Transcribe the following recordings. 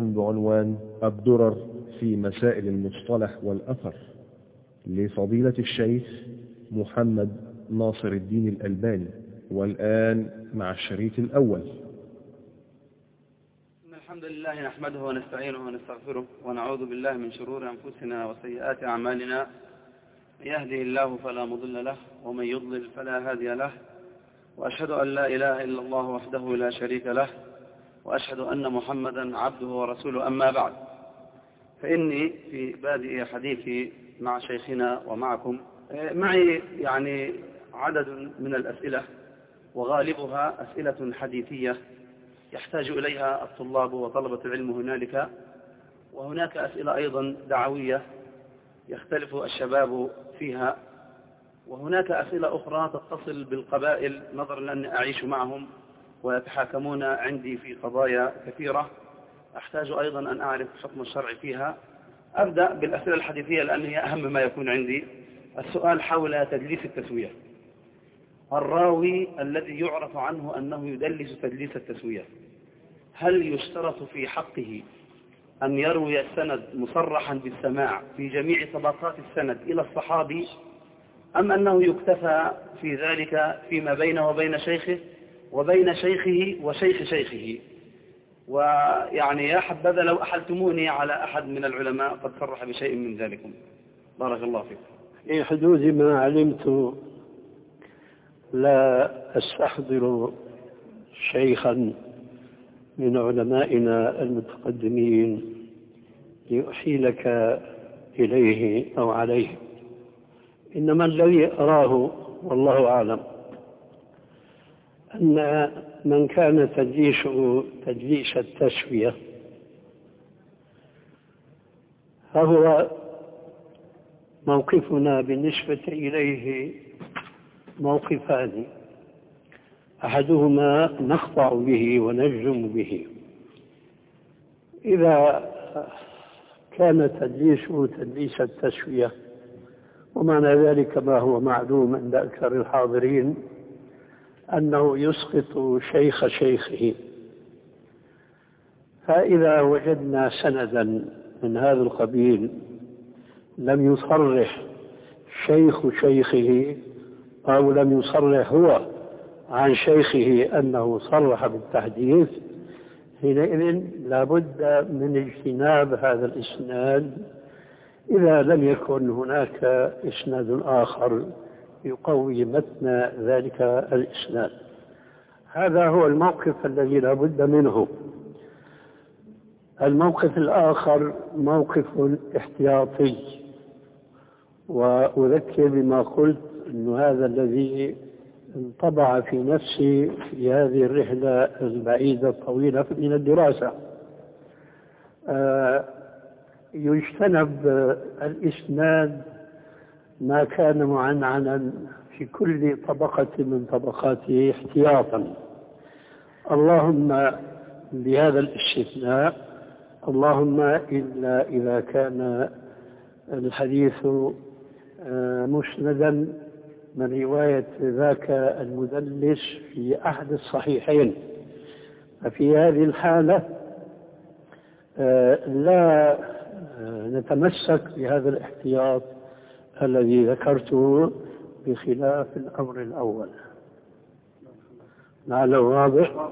بعنوان الدرر في مسائل المصطلح والأثر لفضيلة الشيخ محمد ناصر الدين الألباني والآن مع الشريط الأول. إن الحمد لله نحمده ونستعينه ونستغفره ونعوذ بالله من شرور أنفسنا وسيئات أعمالنا. من يهده الله فلا مضل له ومن يضلل فلا هادي له وأشهد أن لا إله إلا الله وحده لا شريك له وأشهد أن محمدا عبده ورسوله. أما بعد فإني في بادئ حديثي مع شيخنا ومعكم. معي يعني عدد من الأسئلة وغالبها أسئلة حديثية يحتاج إليها الطلاب وطلبة العلم هنالك. وهناك أسئلة أيضا دعوية يختلف الشباب فيها. وهناك أسئلة أخرى تتصل بالقبائل نظرا لأني أعيش معهم. ويتحاكمون عندي في قضايا كثيرة. أحتاج أيضا أن أعرف حكم الشرع فيها. أبدأ بالأسئلة الحديثية لأن هي أهم ما يكون عندي. السؤال حول تدليس التسوية. الراوي الذي يعرف عنه أنه يدلس تدليس التسوية. هل يشترط في حقه أن يروي السند مصرحا بالسماع في جميع طبقات السند إلى الصحابي أم أنه يكتفى في ذلك فيما بينه وبين شيخه؟ وبين شيخه وشيخ شيخه. ويعني يا حبذا لو أحلتموني على أحد من العلماء قد صرح بشيء من ذلكم. بارك الله فيكم في حدود ما علمت لا أستحضر شيخا من علمائنا المتقدمين ليحيلك إليه أو عليه. إنما الذي أراه والله أعلم. أن من كان تدليشه تدليس التسوية فهو موقفنا بالنسبة إليه موقفان أحدهما نخضع به ونجزم به. إذا كان تدليسه تدليس التسوية ومعنى ذلك ما هو معلوم عند أكثر الحاضرين أنه يسقط شيخ شيخه. فإذا وجدنا سندا من هذا القبيل لم يصرح شيخ شيخه أو لم يصرح هو عن شيخه أنه صرح بالتحديث حينئذ لابد من اجتناب هذا الإسناد. إذا لم يكن هناك إسناد آخر يقوي متن ذلك الإسناد هذا هو الموقف الذي لا بد منه. الموقف الآخر موقف احتياطي. وأذكر بما قلت أن هذا الذي انطبع في نفسي في هذه الرحلة البعيدة الطويلة من الدراسة. يجتنب الإسناد ما كان معنعنا في كل طبقة من طبقاته احتياطا. اللهم بهذا الاستثناء اللهم إلا إذا كان الحديث مسندا من رواية ذاك المدلس في أحد الصحيحين. ففي هذه الحالة لا نتمسك بهذا الاحتياط الذي ذكرته بخلاف الأمر الأول. لعله واضح.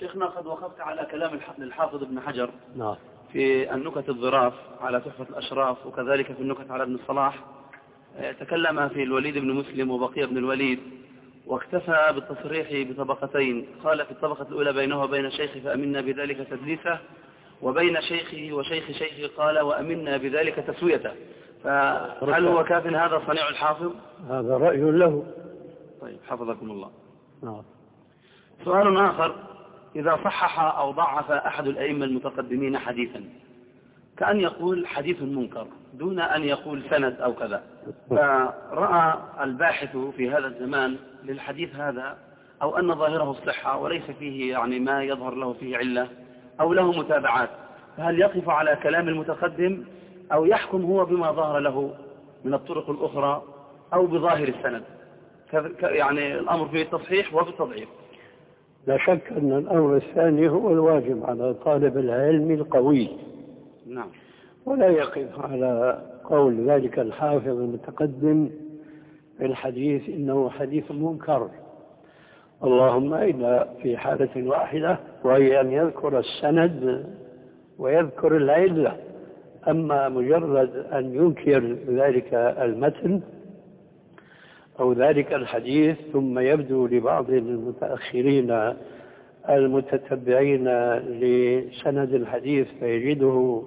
شيخنا قد وقفت على كلام الحافظ ابن حجر نعم. في النكت الظراف على تحفة الأشراف وكذلك في النكت على ابن الصلاح تكلم في الوليد بن مسلم وبقية بن الوليد واكتفى بالتصريح بطبقتين. قال في الطبقة الأولى بينه وبين شيخه فأمنا بذلك تدليسه وبين شيخه وشيخ شيخه قال وأمنا بذلك تسويته. فهل هو كاف هذا صنيع الحافظ؟ هذا رأي له. طيب حفظكم الله. نعم. سؤال آخر. إذا صحح أو ضعف أحد الأئمة المتقدمين حديثا كأن يقول حديث منكر دون أن يقول سند أو كذا فرأى الباحث في هذا الزمان للحديث هذا أو أن ظاهره الصحة وليس فيه يعني ما يظهر له فيه علة أو له متابعات فهل يقف على كلام المتقدم أو يحكم هو بما ظهر له من الطرق الأخرى أو بظاهر السند. يعني الأمر فيه التصحيح وبالتضعيف لا شك أن الأمر الثاني هو الواجب على طالب العلم القوي. نعم. ولا يقف على قول ذلك الحافظ المتقدم في الحديث إنه حديث منكر. اللهم إلا في حالة واحدة وهي أن يذكر السند ويذكر العلة. أما مجرد أن ينكر ذلك المتن أو ذلك الحديث ثم يبدو لبعض المتأخرين المتتبعين لسند الحديث فيجده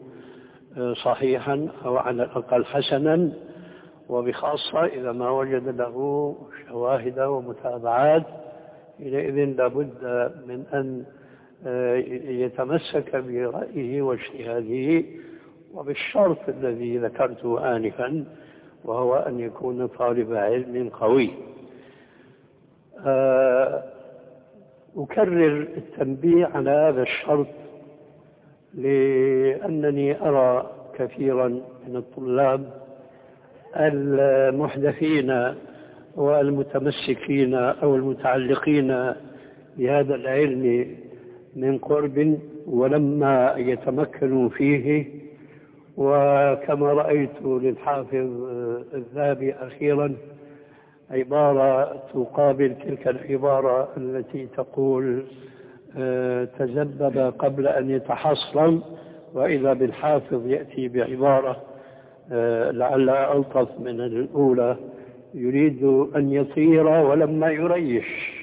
صحيحا أو على الأقل حسنا وبخاصة إذا ما وجد له شواهد ومتابعات حينئذ لابد من أن يتمسك برأيه واجتهاده وبالشرط الذي ذكرته آنفا وهو أن يكون طالب علم قوي. أكرر التنبيه على هذا الشرط لأنني أرى كثيرا من الطلاب المحدثين والمتمسكين أو المتعلقين بهذا العلم من قرب ولما يتمكنوا فيه وكما رأيت للحافظ الذهبي أخيرا عبارة تقابل تلك العبارة التي تقول تزبب قبل أن يتحصن وإذا بالحافظ يأتي بعبارة لعلها ألطف من الأولى يريد أن يطير ولما يريش.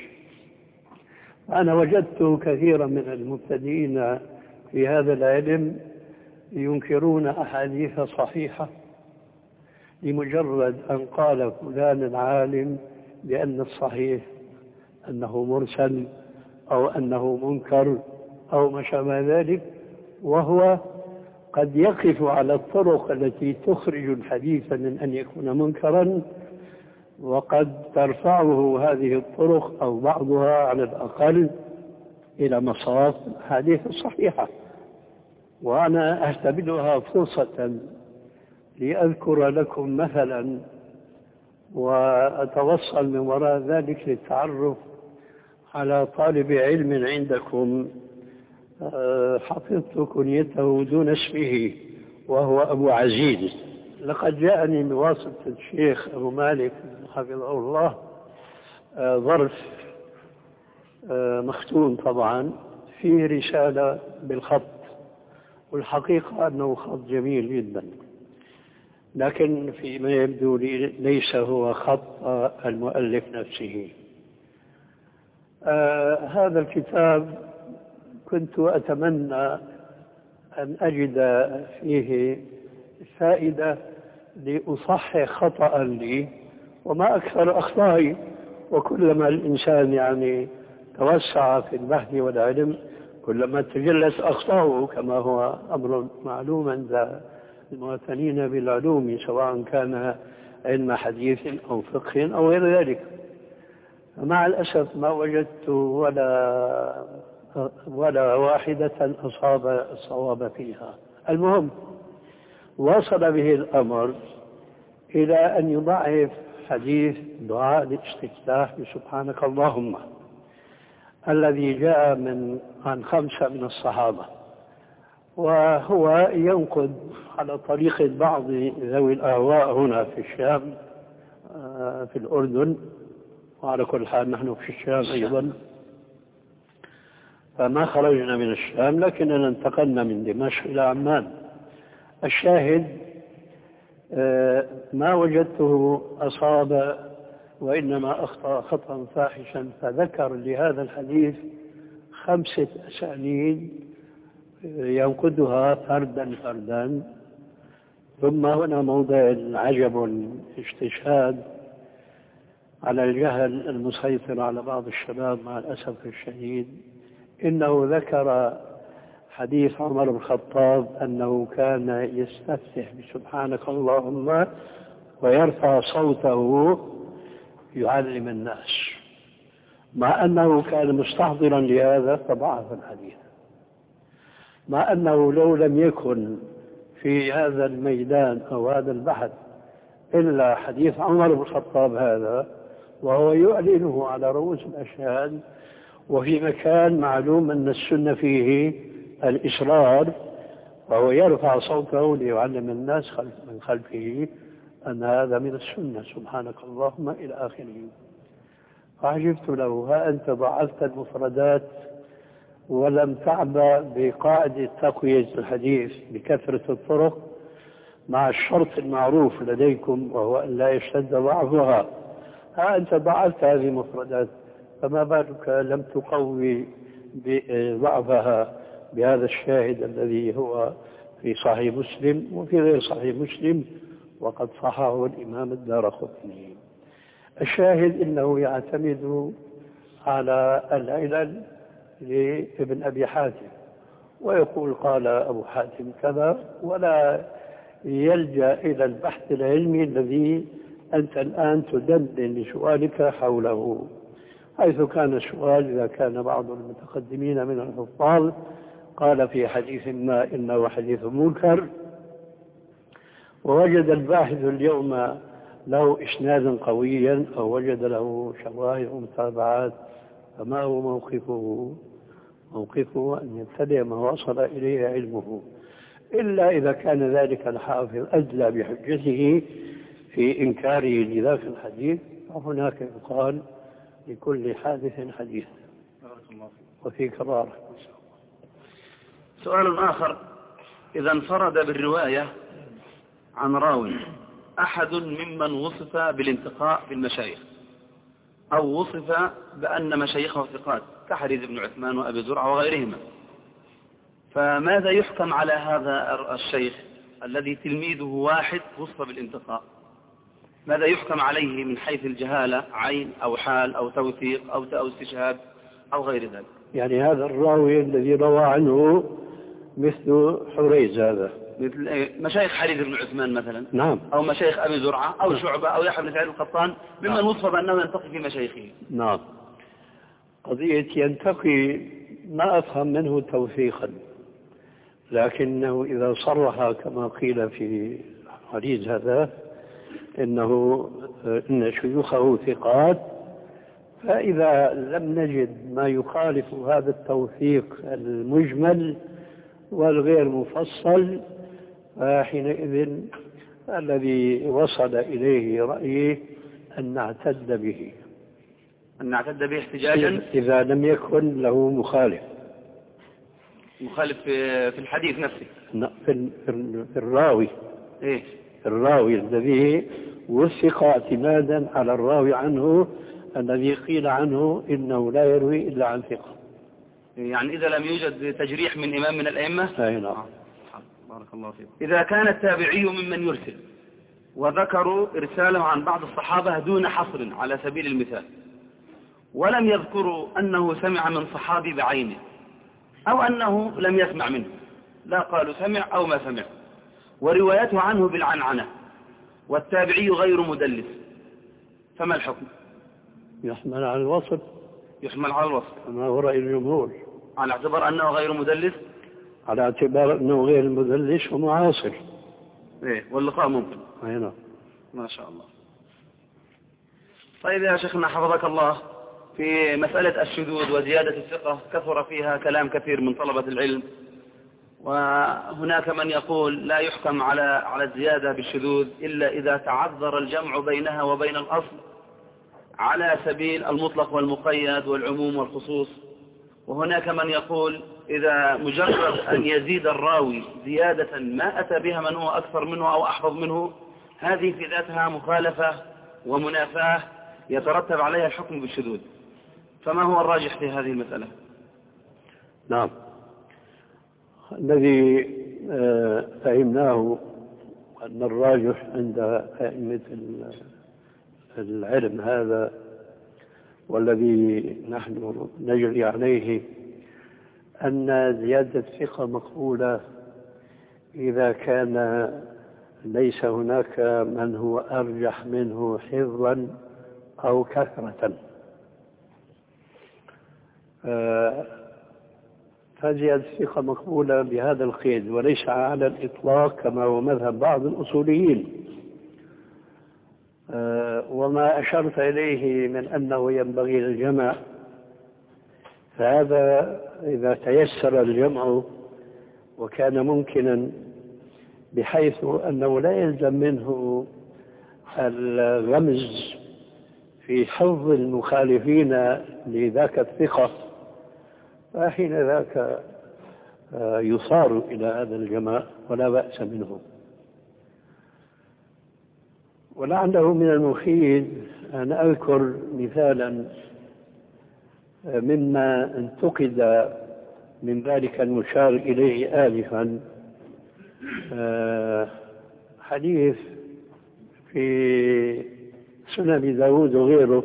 أنا وجدت كثيرا من المبتدئين في هذا العلم ينكرون أحاديث صحيحة لمجرد أن قال فلان العالم بأن الصحيح أنه مرسل أو أنه منكر أو ما شابه ذلك وهو قد يقف على الطرق التي تخرج الحديث من أن يكون منكرا وقد ترفعه هذه الطرق أو بعضها على الأقل إلى مصاف الحديث الصحيحة وأنا أعتبرها فرصة لأذكر لكم مثلا وأتوصل من وراء ذلك للتعرف على طالب علم عندكم آه، حفظت كنيته دون اسمه وهو أبو عزيز. لقد جاءني بواسطة الشيخ أبو مالك حفظه الله آه، ظرف آه، مختوم طبعا فيه رسالة بالخط. والحقيقة أنه خط جميل جدا. لكن فيما يبدو لي ليس هو خط المؤلف نفسه. آه هذا الكتاب كنت أتمنى أن أجد فيه فائدة لأصحح خطأ لي وما أكثر أخطائي وكلما الإنسان يعني توسع في البحث والعلم كلما تجلت أخطاؤه كما هو أمر معلوم عند المواطنين بالعلوم سواء كان علم حديث أو فقه أو غير ذلك. مع الأسف ما وجدت ولا ولا واحدة أصاب الصواب فيها. المهم وصل به الأمر إلى أن يضعف حديث دعاء الاستفتاح بسبحانك اللهم. الذي جاء من عن خمسة من الصحابة وهو ينقد على طريقة بعض ذوي الأهواء هنا في الشام آه، في الأردن وعلى كل حال نحن في الشام. أيضا. فما خرجنا من الشام لكننا انتقلنا من دمشق إلى عمان. الشاهد آه، ما وجدته أصاب وإنما أخطأ خطأ فاحشا فذكر لهذا الحديث خمسة أسانيد ينقدها فردا فردا. ثم هنا موضع عجب استشهاد على الجهل المسيطر على بعض الشباب مع الأسف الشديد. إنه ذكر حديث عمر بن الخطاب أنه كان يستفتح بسبحانك اللهم ويرفع صوته يعلم الناس. مع أنه كان مستحضرا لهذا فضعف الحديث. مع أنه لو لم يكن في هذا الميدان أو هذا البحث إلا حديث عمر بن الخطاب هذا وهو يعلنه على رؤوس الأشهاد وفي مكان معلوم أن السنة فيه الإصرار وهو يرفع صوته ليعلم الناس من خلفه أن هذا من السنة. سبحانك اللهم إلى آخره فعجبت له ها أنت ضعفت المفردات ولم تعبأ بقاعدة تقوية الحديث بكثرة الطرق مع الشرط المعروف لديكم وهو أن لا يشتد ضعفها ها أنت ضعفت هذه المفردات فما بالك لم تقوي ضعفها بهذا الشاهد الذي هو في صحيح مسلم وفي غير صحيح مسلم؟ وقد صححه الإمام الدار قطني. الشاهد إنه يعتمد على العلل لابن أبي حاتم ويقول قال أبو حاتم كذا ولا يلجأ إلى البحث العلمي الذي أنت الآن تدندن لسؤالك حوله حيث كان السؤال إذا كان بعض المتقدمين من الحفاظ قال في حديث ما إنه حديث منكر ووجد الباحث اليوم له إسنادا قويا أو وجد له شواهد ومتابعات فما هو موقفه؟ موقفه أن يتبع ما وصل إليه علمه. إلا إذا كان ذلك الحافظ أدلى بحجته في إنكاره لذاك الحديث فهناك يقال لكل حادث حديث. وفي كرارة. سؤال آخر. إذا انفرد بالرواية عن راوي أحد ممن وصف بالانتقاء بالمشايخ أو وصف بأن مشايخه ثقات كحريز بن عثمان وأبي زرعة وغيرهما. فماذا يحكم على هذا الشيخ الذي تلميذه واحد وصف بالانتقاء؟ ماذا يحكم عليه من حيث الجهالة عين أو حال أو توثيق أو أو استشهاد أو غير ذلك؟ يعني هذا الراوي الذي روى عنه مثل حريز هذا. مثل إيه؟ مشايخ حريز بن عثمان مثلا نعم أو مشايخ أبي زرعة أو نعم. شعبة أو يحيى بن سعيد القطان ممن نعم. وصف بأنه ينتقي في مشايخه نعم قضية ينتقي ما أفهم منه توثيقا لكنه إذا صرح كما قيل في حديث هذا إنه إن شيوخه ثقات فإذا لم نجد ما يخالف هذا التوثيق المجمل والغير مفصل فحينئذ الذي وصل إليه رأيه أن نعتد به. أن نعتد به احتجاجا؟ إذا لم يكن له مخالف. مخالف في الحديث نفسه. في في الراوي. إيه. الراوي الذي وثق اعتمادا على الراوي عنه الذي قيل عنه إنه لا يروي إلا عن ثقة. يعني إذا لم يوجد تجريح من إمام من الأئمة؟ أي نعم. بارك الله فيكم إذا كان التابعي ممن يرسل وذكروا إرساله عن بعض الصحابة دون حصر على سبيل المثال ولم يذكروا أنه سمع من صحابي بعينه أو أنه لم يسمع منه لا قالوا سمع أو ما سمع وروايته عنه بالعنعنة والتابعي غير مدلس فما الحكم؟ يحمل على الوصف. يحمل على الوصف. كما هو رأي الجمهور. على اعتبار أنه غير مدلس؟ على اعتبار أنه غير مدلس ومعاصر. إيه واللقاء ممكن أي نعم. ما شاء الله. طيب يا شيخنا حفظك الله. في مسألة الشذوذ وزيادة الثقة كثر فيها كلام كثير من طلبة العلم. وهناك من يقول لا يحكم على على الزيادة بالشذوذ إلا إذا تعذر الجمع بينها وبين الأصل على سبيل المطلق والمقيد والعموم والخصوص. وهناك من يقول إذا مجرد أن يزيد الراوي زيادة ما أتى بها من هو أكثر منه أو أحفظ منه هذه في ذاتها مخالفة ومنافاة يترتب عليها الحكم بالشذوذ. فما هو الراجح في هذه المسألة؟ نعم. الذي آه، فهمناه أن الراجح عند أئمة ال- العلم هذا والذي نحن نجري عليه أن زيادة الثقة مقبولة إذا كان ليس هناك من هو أرجح منه حفظا أو كثرة. آه، فزيادة الثقة مقبولة بهذا القيد وليس على الإطلاق كما هو مذهب بعض الأصوليين. وما أشرت إليه من أنه ينبغي الجمع فهذا إذا تيسر الجمع وكان ممكنا بحيث أنه لا يلزم منه الغمز في حظ المخالفين لذاك الثقة. فحين ذاك آه، يصار إلى هذا الجماع ولا بأس منه. ولعله من المفيد أن أذكر مثالا آه، مما انتقد من ذلك المشار إليه آلفا آه، حديث في سنن داود وغيره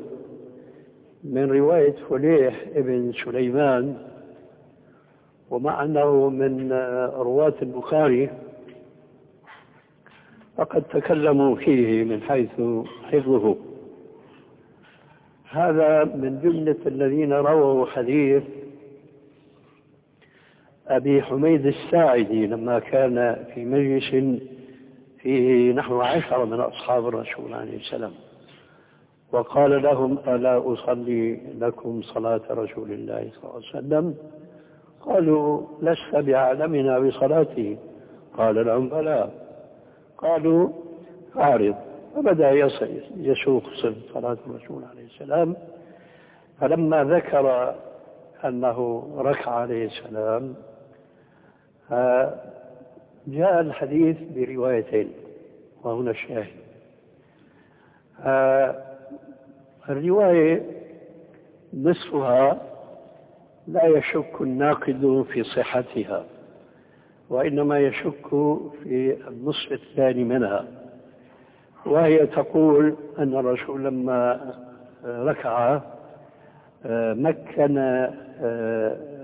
من رواية فليح ابن سليمان ومع أنه من رواة البخاري فقد تكلموا فيه من حيث حفظه. هذا من جملة الذين رووا حديث أبي حميد الساعدي لما كان في مجلس فيه نحو عشرة من أصحاب الرسول عليه السلام وقال لهم ألا أصلي لكم صلاة رسول الله صلى الله عليه وسلم؟ قالوا لست بعالمنا بصلاته. قال لهم بلى. قالوا أعرض فبدأ يسوق صلاة الرسول عليه السلام. فلما ذكر أنه ركع عليه السلام جاء الحديث بروايتين وهنا الشاهد. الرواية نصفها لا يشك الناقد في صحتها. وإنما يشك في النصف الثاني منها. وهي تقول أن الرسول لما ركع مكن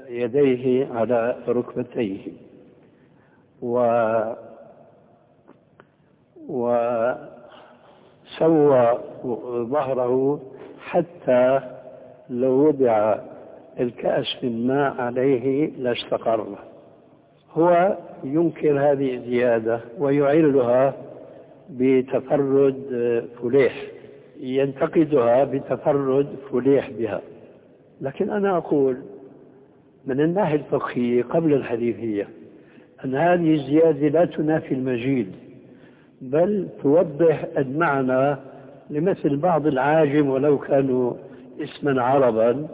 يديه على ركبتيه. و وسوى ظهره حتى لو وضع الكأس من ماء عليه لاستقر. هو ينكر هذه الزيادة ويعلها بتفرد فليح ينتقدها بتفرد فليح بها. لكن أنا أقول من الناحية الفقهية قبل الحديثية أن هذه الزيادة لا تنافي المجيد بل توضح المعنى لمثل بعض العاجم ولو كانوا اسما عربا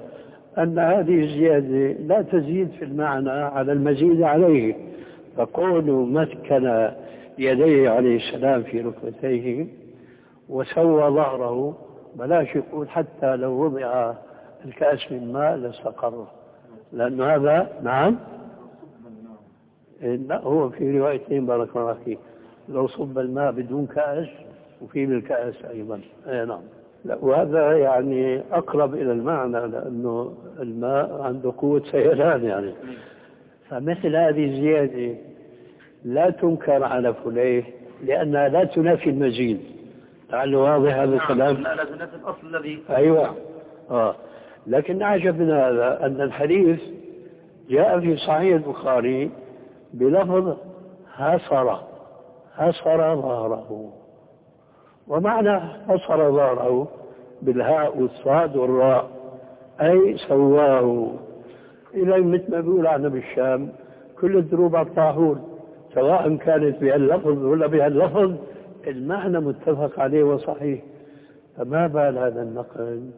أن هذه الزيادة لا تزيد في المعنى على المزيد عليه. فقول مكن يديه عليه السلام في ركبتيه وسوى ظهره بلاش يقول حتى لو وضع الكأس من ماء لاستقر. لأن هذا نعم لا هو في روايتين بارك الله فيك. لو صب الماء بدون كأس وفي بالكأس أيضا. أي نعم. وهذا يعني أقرب إلى المعنى لأنه الماء عنده قوة سيلان يعني. فمثل هذه الزيادة لا تنكر على فليه لأنها لا تنافي المزيد لعله واضح هذا نعم. الكلام. لا تنافي الأصل الذي أيوة. آه. لكن أعجب من هذا أن الحديث جاء في صحيح البخاري بلفظ هصر هصر ظهره. ومعنى هصر ظهره بالهاء والصاد والراء أي سواه. إلى مثل ما بيقول عنا بالشام كل الدروب على سواء كانت بهاللفظ ولا بهاللفظ المعنى متفق عليه وصحيح. فما بال هذا النقد؟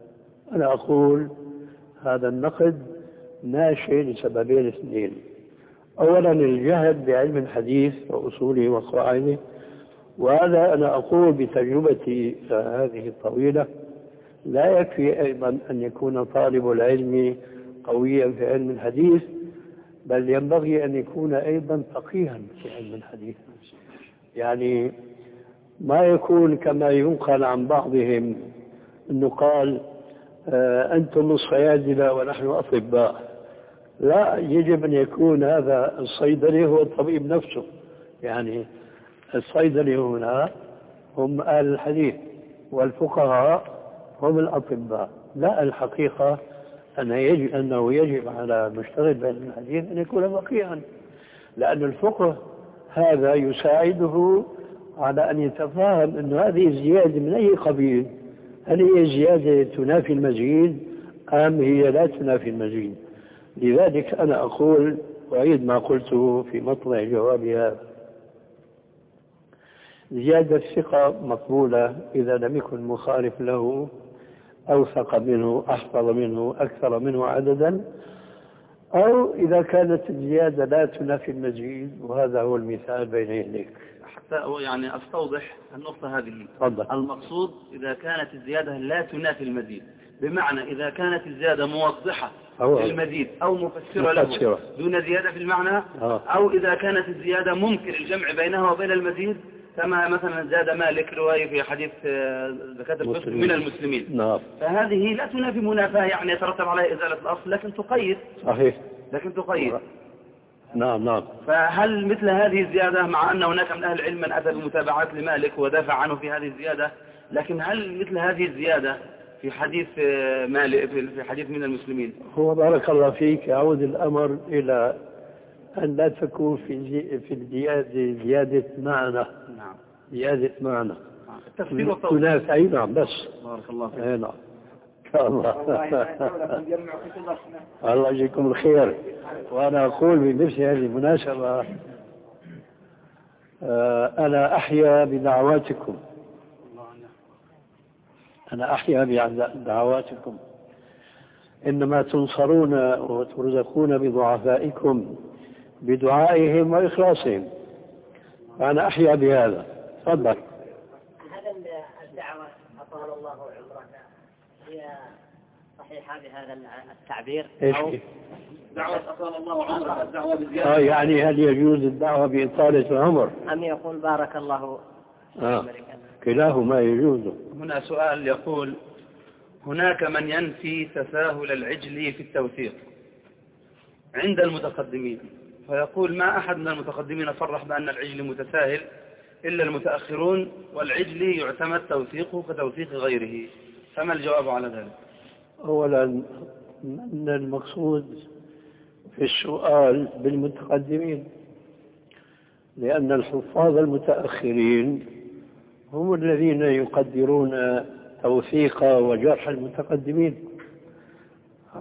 أنا أقول هذا النقد ناشئ لسببين اثنين. أولا الجهل بعلم الحديث وأصوله وقواعده وهذا أنا أقول بتجربتي هذه الطويلة لا يكفي أيضا أن يكون طالب العلم قويا في علم الحديث بل ينبغي أن يكون أيضا فقيها في علم الحديث. يعني ما يكون كما ينقل عن بعضهم أنه قال آه، أنتم الصيادلة ونحن أطباء. لا يجب أن يكون هذا الصيدلي هو الطبيب نفسه. يعني الصيدلي هنا هم أهل الحديث والفقهاء هم الأطباء. لا الحقيقة أن يجب أنه يجب على مشتغل بعلم الحديث أن يكون فقيها لأن الفقه هذا يساعده على أن يتفاهم أن هذه الزيادة من أي قبيل؟ هل هي زيادة تنافي المزيد أم هي لا تنافي المزيد؟ لذلك أنا أقول أعيد ما قلته في مطلع جوابي هذا زيادة الثقة مقبولة إذا لم يكن مخالف له أوثق منه أحفظ منه أكثر منه عددا أو إذا كانت الزيادة لا تنافي المزيد. وهذا هو المثال بين يديك. حتى يعني أستوضح النقطة هذه. تفضل. المقصود إذا كانت الزيادة لا تنافي المزيد. بمعنى إذا كانت الزيادة موضحة أو للمزيد أو مفسرة له. دون زيادة في المعنى آه. أو إذا كانت الزيادة ممكن الجمع بينها وبين المزيد كما مثلا زاد مالك رواية في حديث آه، زكاة الفطر. من المسلمين. نعم. فهذه لا تنافي منافاة يعني يترتب عليها إزالة الأصل لكن تقيد. صحيح. لكن تقيد. نعم نعم. فهل مثل هذه الزيادة مع أن هناك من أهل العلم من أتى بمتابعات لمالك ودافع عنه في هذه الزيادة لكن هل مثل هذه الزيادة في حديث آه، مالك في حديث من المسلمين؟ هو بارك الله فيك يعود الأمر إلى أن لا تكون في في الزيادة زيادة معنى. والتوضيح تنافي أي نعم بس. بارك الله فيك. أي نعم. الله. الله يجزيكم الخير. وأنا أقول بنفس هذه المناسبة آه، أنا أحيا بدعواتكم. أنا أحيا بدعواتكم. إنما تنصرون وترزقون بضعفائكم بدعائهم وإخلاصهم. فأنا أحيا بهذا. تفضل. هذا الدعوة أطال الله عمرك. هي صحيحة بهذا التعبير؟ إيش؟ أو دعوة أطال الله عمرك الدعوة بزيادة. آه يعني هل يجوز الدعوة بإطالة العمر أم يقول بارك الله في آه. عمرك؟ كلاهما يجوز. هنا سؤال يقول هناك من ينفي تساهل العجل في التوثيق عند المتقدمين فيقول ما أحد من المتقدمين صرح بأن العجل متساهل؟ إلا المتأخرون والعجل يعتمد توثيقه كتوثيق غيره. فما الجواب على ذلك؟ أولا أن المقصود في السؤال بالمتقدمين لأن الحفاظ المتأخرين هم الذين يقدرون توثيق وجرح المتقدمين.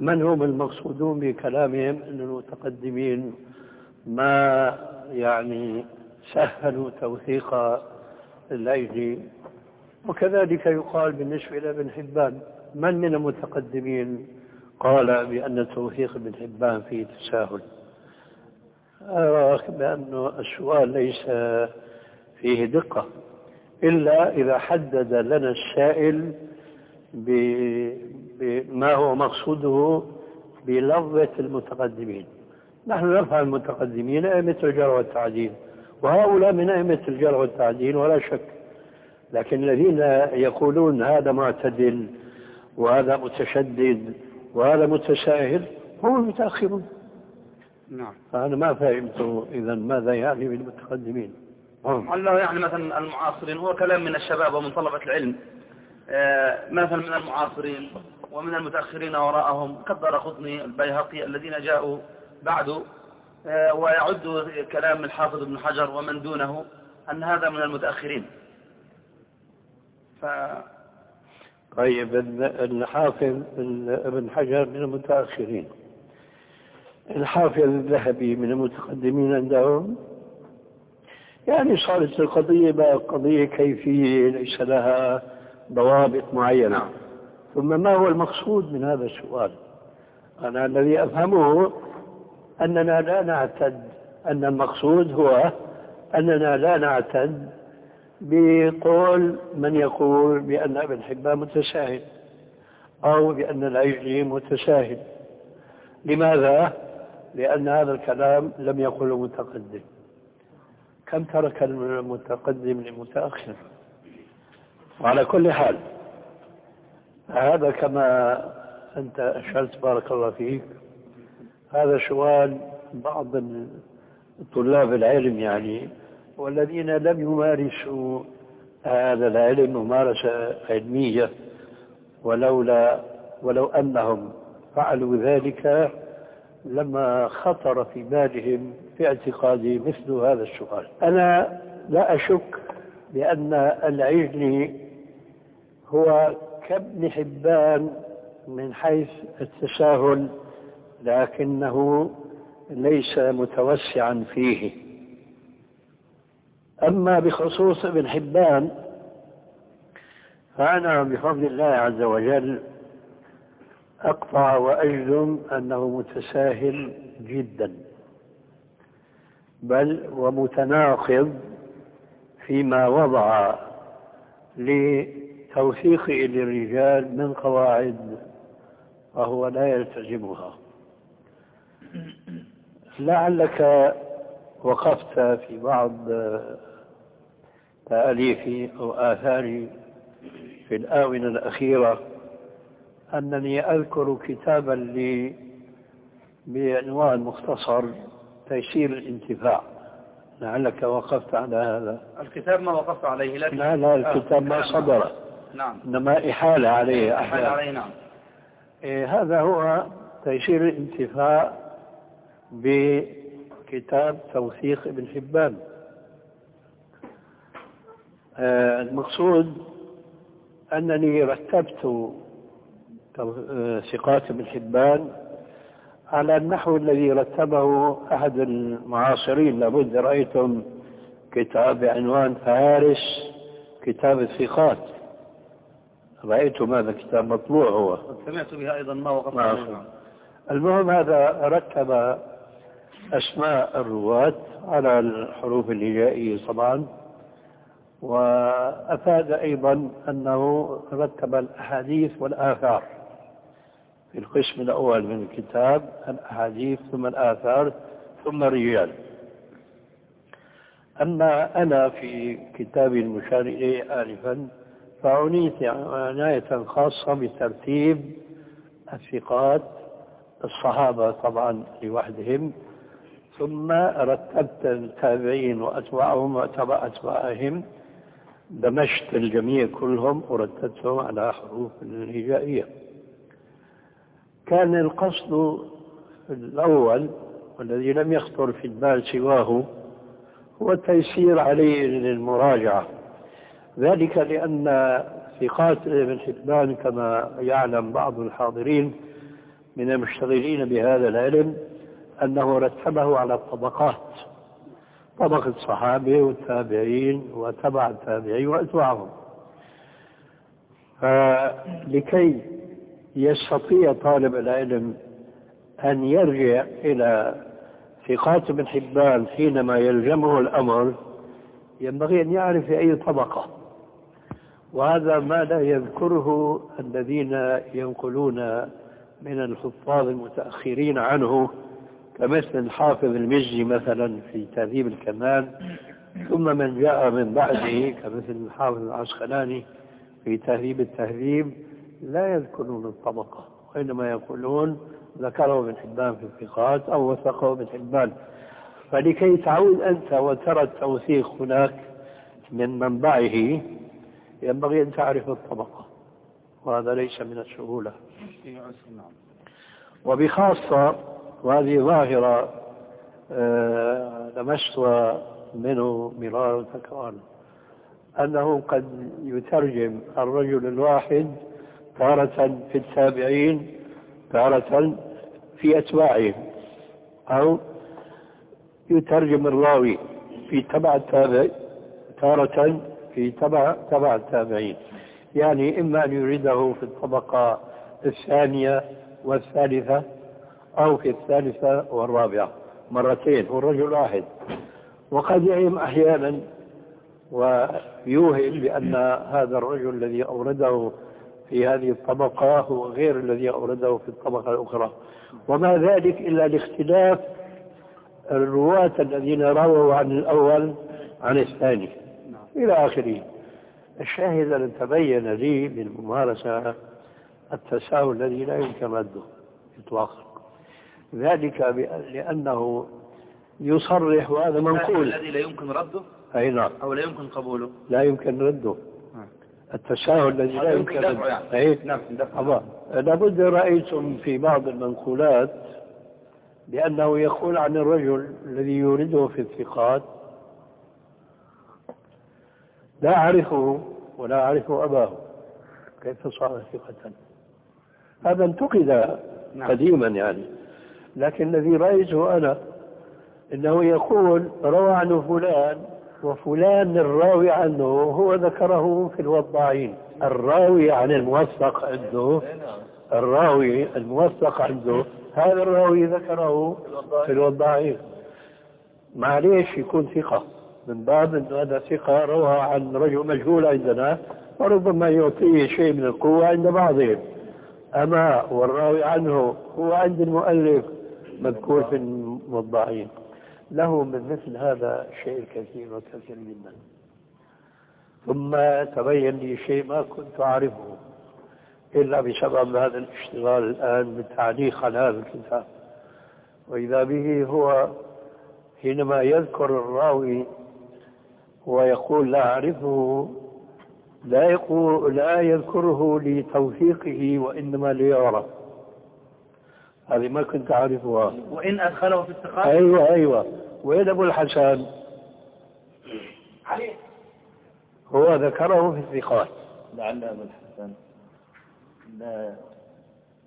من هم المقصودون بكلامهم؟ أن المتقدمين ما يعني سهلوا توثيق الأيدي. وكذلك يقال بالنسبة إلى ابن حبان من من المتقدمين؟ قال بأن توثيق ابن حبان فيه تساهل. أرى بأن السؤال ليس فيه دقة إلا إذا حدد لنا السائل بما هو مقصوده بلفظة المتقدمين. نحن نرفع المتقدمين أئمة الجرح والتعديل. وهؤلاء من أئمة الجرح والتعديل ولا شك لكن الذين يقولون هذا معتدل وهذا متشدد وهذا متساهل هم المتأخرون. نعم. فأنا ما فهمت إذا ماذا يعني بالمتقدمين. الله يعني مثلا المعاصرين هو كلام من الشباب ومن طلبة العلم. آه، مثلا من المعاصرين ومن المتأخرين وراءهم كالدار قطني البيهقي الذين جاءوا بعد آه، ويعد كلام الحافظ ابن حجر ومن دونه أن هذا من المتأخرين. ف طيب ال- الحافظ ال- ابن حجر من المتأخرين. الحافظ الذهبي من المتقدمين عندهم. يعني صارت القضية بقى قضية كيفية ليس لها ضوابط معينة. ثم ما هو المقصود من هذا السؤال؟ أنا الذي أفهمه أننا لا نعتد أن المقصود هو أننا لا نعتد بقول من يقول بأن ابن حبان متساهل أو بأن العيجلي متساهل لماذا؟ لأن هذا الكلام لم يقله المتقدم. كم ترك المتقدم للمتأخر وعلى كل حال هذا كما أنت أشرت بارك الله فيك. هذا سؤال بعض طلاب العلم يعني والذين لم يمارسوا هذا العلم ممارسة علمية ولولا ولو أنهم فعلوا ذلك لما خطر في بالهم في اعتقادي مثل هذا السؤال. أنا لا أشك بأن العجل هو كابن حبان من حيث التساهل لكنه ليس متوسعا فيه. أما بخصوص ابن حبان فأنا بفضل الله عز وجل أقطع وأجزم أنه متساهل جدا بل ومتناقض فيما وضع لتوثيقه للرجال من قواعد وهو لا يلتزمها. لعلك وقفت في بعض تأليفي أو آثاري في الآونة الأخيرة. أنني أذكر كتابا لي بعنوان مختصر تيسير الانتفاع. لعلك وقفت على هذا. الكتاب ما وقفت عليه لكن لا لا الكتاب ما صدر. نعم. إنما إحالة عليه أحيانا عليه نعم. إيه هذا هو تيسير الانتفاع بكتاب توثيق ابن حبان. آه، المقصود أنني رتبت آه، ثقات ابن حبان على النحو الذي رتبه أحد المعاصرين. لابد رأيتم كتاب بعنوان فارس كتاب الثقات. رأيتم هذا الكتاب مطبوع هو؟ سمعت بها أيضا ما وقفت. المهم هذا رتب أسماء الرواة على الحروف الهجائية طبعا وأفاد أيضا أنه رتب الأحاديث والآثار. في القسم الأول من الكتاب الأحاديث ثم الآثار ثم الرجال. أما أنا في كتابي المشار إليه آلفا فعنيت عناية خاصة بترتيب الثقات الصحابة طبعا لوحدهم ثم رتبت التابعين وأتباعهم وأتباع أتباعهم دمجت الجميع كلهم ورتبتهم على حروف الهجائية كان القصد الأول والذي لم يخطر في البال سواه هو التيسير عليه للمراجعة. ذلك لأن ثقات ابن حبان كما يعلم بعض الحاضرين من المشتغلين بهذا العلم أنه رتبه على الطبقات. طبقة الصحابة والتابعين وتبع التابعين وأتباعهم. فلكي يستطيع طالب العلم أن يرجع إلى ثقات ابن حبان حينما يلزمه الأمر ينبغي أن يعرف أي طبقة. وهذا ما لا يذكره الذين ينقلون من الحفاظ المتأخرين عنه كمثل الحافظ المزي مثلا في تهذيب الكمال ثم من جاء من بعده كمثل الحافظ العسقلاني في تهذيب التهذيب لا يذكرون الطبقة وإنما يقولون ذكره ابن حبان في الثقات أو وثقه ابن حبان فلكي تعود أنت وترى التوثيق هناك من منبعه ينبغي أن تعرف الطبقة وهذا ليس من السهولة نعم. وبخاصة وهذه ظاهرة آه، لمستها منه مرارا وتكرارا أنه قد يترجم الرجل الواحد تارة في التابعين تارة في أتباعهم أو يترجم الراوي في تبع التابع تارة في تبع تبع التابعين. يعني إما أن يريده في الطبقة الثانية والثالثة أو في الثالثة والرابعة مرتين والرجل واحد. وقد يعيم أحيانا ويوهم بأن هذا الرجل الذي أورده في هذه الطبقة هو غير الذي أورده في الطبقة الأخرى. وما ذلك إلا لاختلاف الرواة الذين رووا عن الأول عن الثاني إلى آخره. الشاهد أن تبين لي بالممارسة التساهل الذي لا يمكن رده إطلاقا. ذلك لأنه يصرح وهذا منقول. الذي لا يمكن رده؟ أي نعم. أو لا يمكن قبوله؟ لا يمكن رده. التساهل الذي لا يمكن رده. يعني. أي نعم لابد رأيتم في بعض المنقولات بأنه يقول عن الرجل الذي يورده في الثقات لا أعرفه ولا أعرف أباه. كيف صار ثقة؟ هذا انتقد نعم. قديما يعني. لكن الذي رأيته أنا إنه يقول روى عنه فلان وفلان الراوي عنه هو ذكره في الوضاعين الراوي عن الموثق عنده الراوي الموثق عنده هذا الراوي ذكره في الوضاعين معليش يكون ثقة. من باب أن هذا ثقة روى عن رجل مجهول عندنا وربما يعطيه شيء من القوة عند بعضهم. أما والراوي عنه هو عند المؤلف مذكور في الموضعين. له من مثل هذا شيء كثير وكثير جدا ثم تبين لي شيء ما كنت أعرفه إلا بسبب هذا الاشتغال الآن بالتعليق على هذا الكتاب. وإذا به هو حينما يذكر الراوي ويقول لا أعرفه لا يقول لا يذكره لتوثيقه وإنما ليعرف. هذه ما كنت أعرفها. وإن أدخله في الثقات أيوة أيوة. وين أبو الحسن؟ عليه. هو ذكره في الثقات. لعل أبو الحسن لا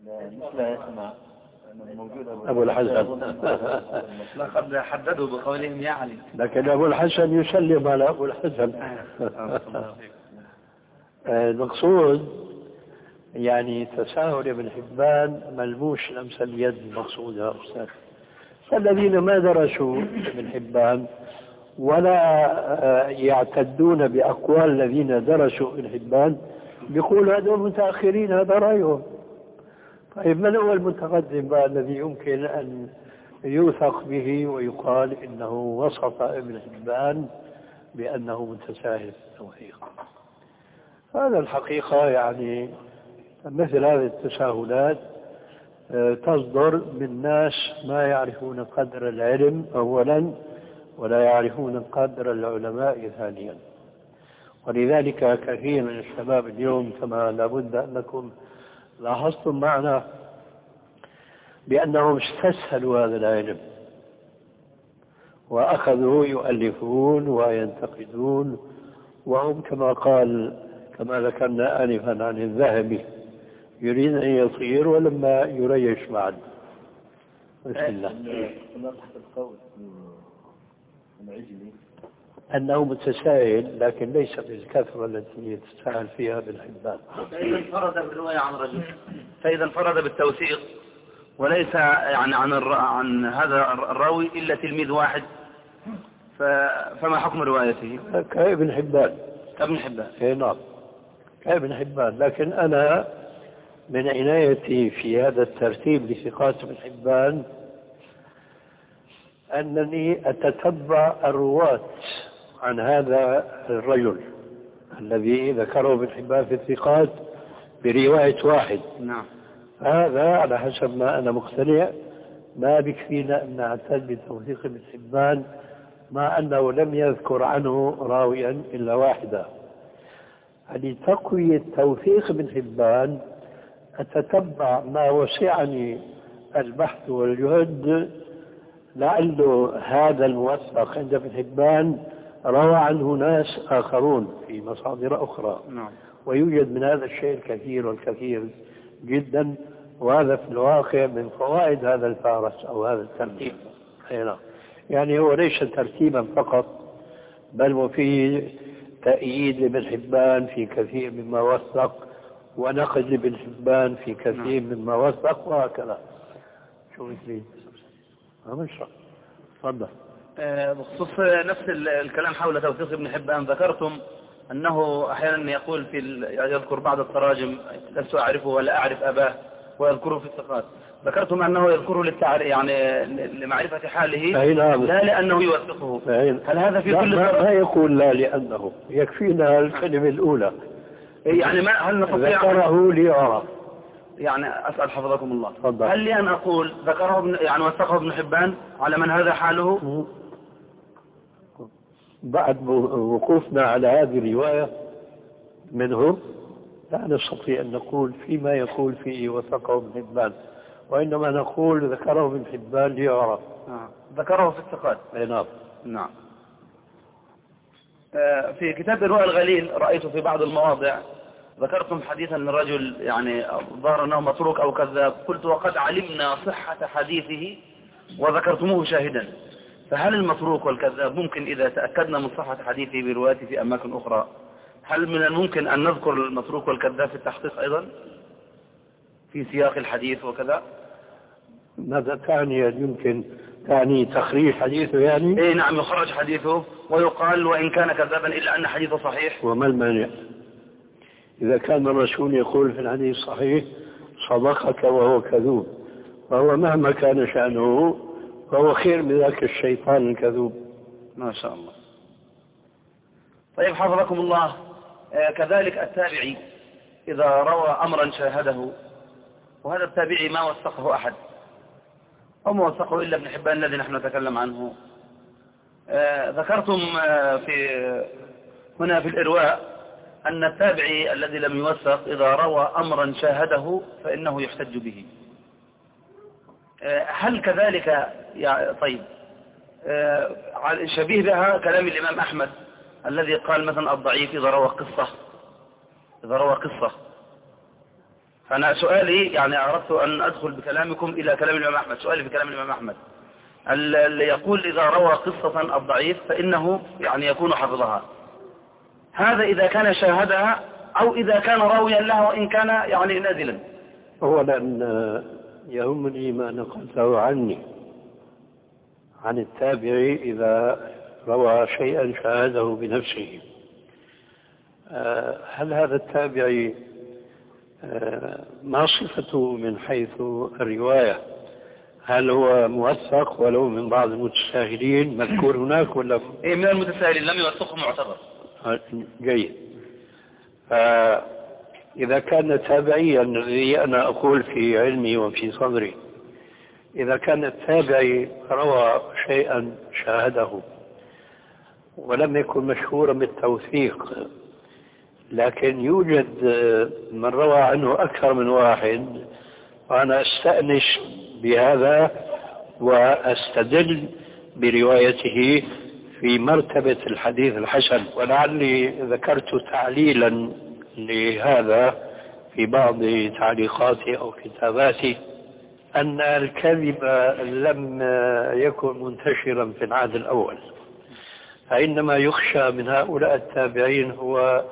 لا لا يسمع. موجود أبو الحسن. لقد حددوا بقولهم يا علي. لكن أبو الحسن يسلم على أبو الحسن. آه، المقصود يعني تساهل ابن حبان ملموس لمس اليد المقصود يا أستاذ. فالذين ما درسوا ابن حبان ولا آه، يعتدون بأقوال الذين درسوا ابن حبان بيقول هذول متأخرين هذا رأيهم. طيب من هو المتقدم بقى الذي يمكن أن يوثق به ويقال إنه وصف ابن حبان بأنه متساهل في التوثيق هذا الحقيقة يعني مثل هذه التساهلات آه، تصدر من ناس ما يعرفون قدر العلم أولا ولا يعرفون قدر العلماء ثانيا. ولذلك كثير من الشباب اليوم كما لابد أنكم لاحظتم معنا بأنهم استسهلوا هذا العلم وأخذوا يؤلفون وينتقدون وهم كما قال كما ذكرنا آنفا عن الذهبي يريد أن يطير ولما يريش بعد. بسم الله. القول. العجلي أنه متساهل لكن ليس بالكثرة التي يتساهل فيها ابن حبان فإذا انفرد بالرواية عن رجل. فإذا انفرد بالتوثيق وليس يعني عن الر... عن هذا الراوي إلا تلميذ واحد. فما حكم روايته؟ كابن حبان؟ كابن حبان. اي نعم. كابن حبان؟ لكن أنا من عنايتي في هذا الترتيب لثقات ابن حبان أنني أتتبع الرواة عن هذا الرجل الذي ذكره ابن حبان في الثقات برواية واحد. نعم. هذا على حسب ما أنا مقتنع. ما بكفينا أن نعتد بتوثيق ابن حبان مع أنه لم يذكر عنه راويا إلا واحدا. لتقوية توثيق ابن حبان أتتبع ما وسعني البحث والجهد لعل هذا الموثق عند ابن حبان روى عنه ناس آخرون في مصادر أخرى. نعم. ويوجد من هذا الشيء الكثير والكثير جدا وهذا في الواقع من فوائد هذا الفارس أو هذا الترتيب. نعم. يعني هو ليس ترتيبا فقط بل وفيه تأييد لابن حبان في كثير مما وثق ونقد لابن حبان في كثير مما وثق وهكذا. شو تريد؟ ما تفضل. آه، بخصوص نفس ال- الكلام حول توثيق ابن حبان ذكرتم أنه أحيانا يقول في ال- يذكر بعض التراجم لست أعرفه ولا أعرف أباه ويذكره في الثقات. ذكرتم أنه يذكره للتعريف يعني لمعرفة حاله نعم. لا لأنه يوثقه. أي هل هذا في كل ما؟ ما يقول لا لأنه. يكفينا الكلمة الأولى. يعني ما هل نستطيع ذكره ليعرف يعني أسأل حفظكم الله. تفضل. هل لي أن أقول ذكره ابن يعني وثقه ابن حبان على من هذا حاله؟ بعد وقوفنا على هذه الرواية منه لا نستطيع أن نقول فيما يقول فيه وثقه ابن حبان وإنما نقول ذكره ابن حبان ليعرف آه. ذكره في الثقات. أي نعم. نعم. في كتاب الرؤى الغليل رأيت في بعض المواضع. ذكرتم حديثا أن الرجل يعني ظهر أنه متروك أو كذاب. قلت وقد علمنا صحة حديثه وذكرتموه شاهدا. فهل المتروك والكذاب ممكن إذا تأكدنا من صحة حديثه بروايته في أماكن أخرى؟ هل من الممكن أن نذكر المتروك والكذاب في التحقيق أيضا؟ في سياق الحديث وكذا؟ ماذا تعني يمكن تعني تخريج حديثه يعني؟ اي نعم يخرج حديثه ويقال وإن كان كذابا إلا أن حديثه صحيح. وما المانع؟ إذا كان الرسول يقول في الحديث الصحيح صدقك وهو كذوب. فهو مهما كان شأنه فهو خير من ذاك الشيطان الكذوب. ما شاء الله. طيب حفظكم الله. آه، كذلك التابعي إذا روى أمرا شاهده وهذا التابعي ما وثقه أحد. أو ما وثقه إلا ابن حبان الذي نحن نتكلم عنه. آه، ذكرتم آه، في هنا في الإرواء أن التابعي الذي لم يوثق إذا روى أمرا شاهده فإنه يحتج به. هل كذلك يعني طيب شبيه بها كلام الإمام أحمد الذي قال مثلا الضعيف إذا روى قصة إذا روى قصة. فأنا سؤالي يعني أردت أن أدخل بكلامكم إلى كلام الإمام أحمد. سؤالي في كلام الإمام أحمد. اللي يقول إذا روى قصة الضعيف فإنه يعني يكون حفظها. هذا إذا كان شاهدها أو إذا كان راويا لها وإن كان يعني نازلا. أولا يهمني ما نقلته عني. عن التابع إذا روى شيئا شاهده بنفسه. آه، هل هذا التابعي ما صفته من حيث الرواية؟ هل هو موثق ولو من بعض المتساهلين مذكور هناك ولا إيه من المتساهلين لم يوثقه معتبر. جيد. إذا كان تابعيا الذي أنا أقول في علمي وفي صدري إذا كان التابعي روى شيئا شاهده ولم يكن مشهورا بالتوثيق لكن يوجد من روى عنه أكثر من واحد وأنا أستأنس بهذا وأستدل بروايته في مرتبة الحديث الحسن. ولعلي ذكرت تعليلا لهذا في بعض تعليقاتي أو كتاباتي أن الكذب لم يكن منتشرا في العهد الأول فإنما يخشى من هؤلاء التابعين هو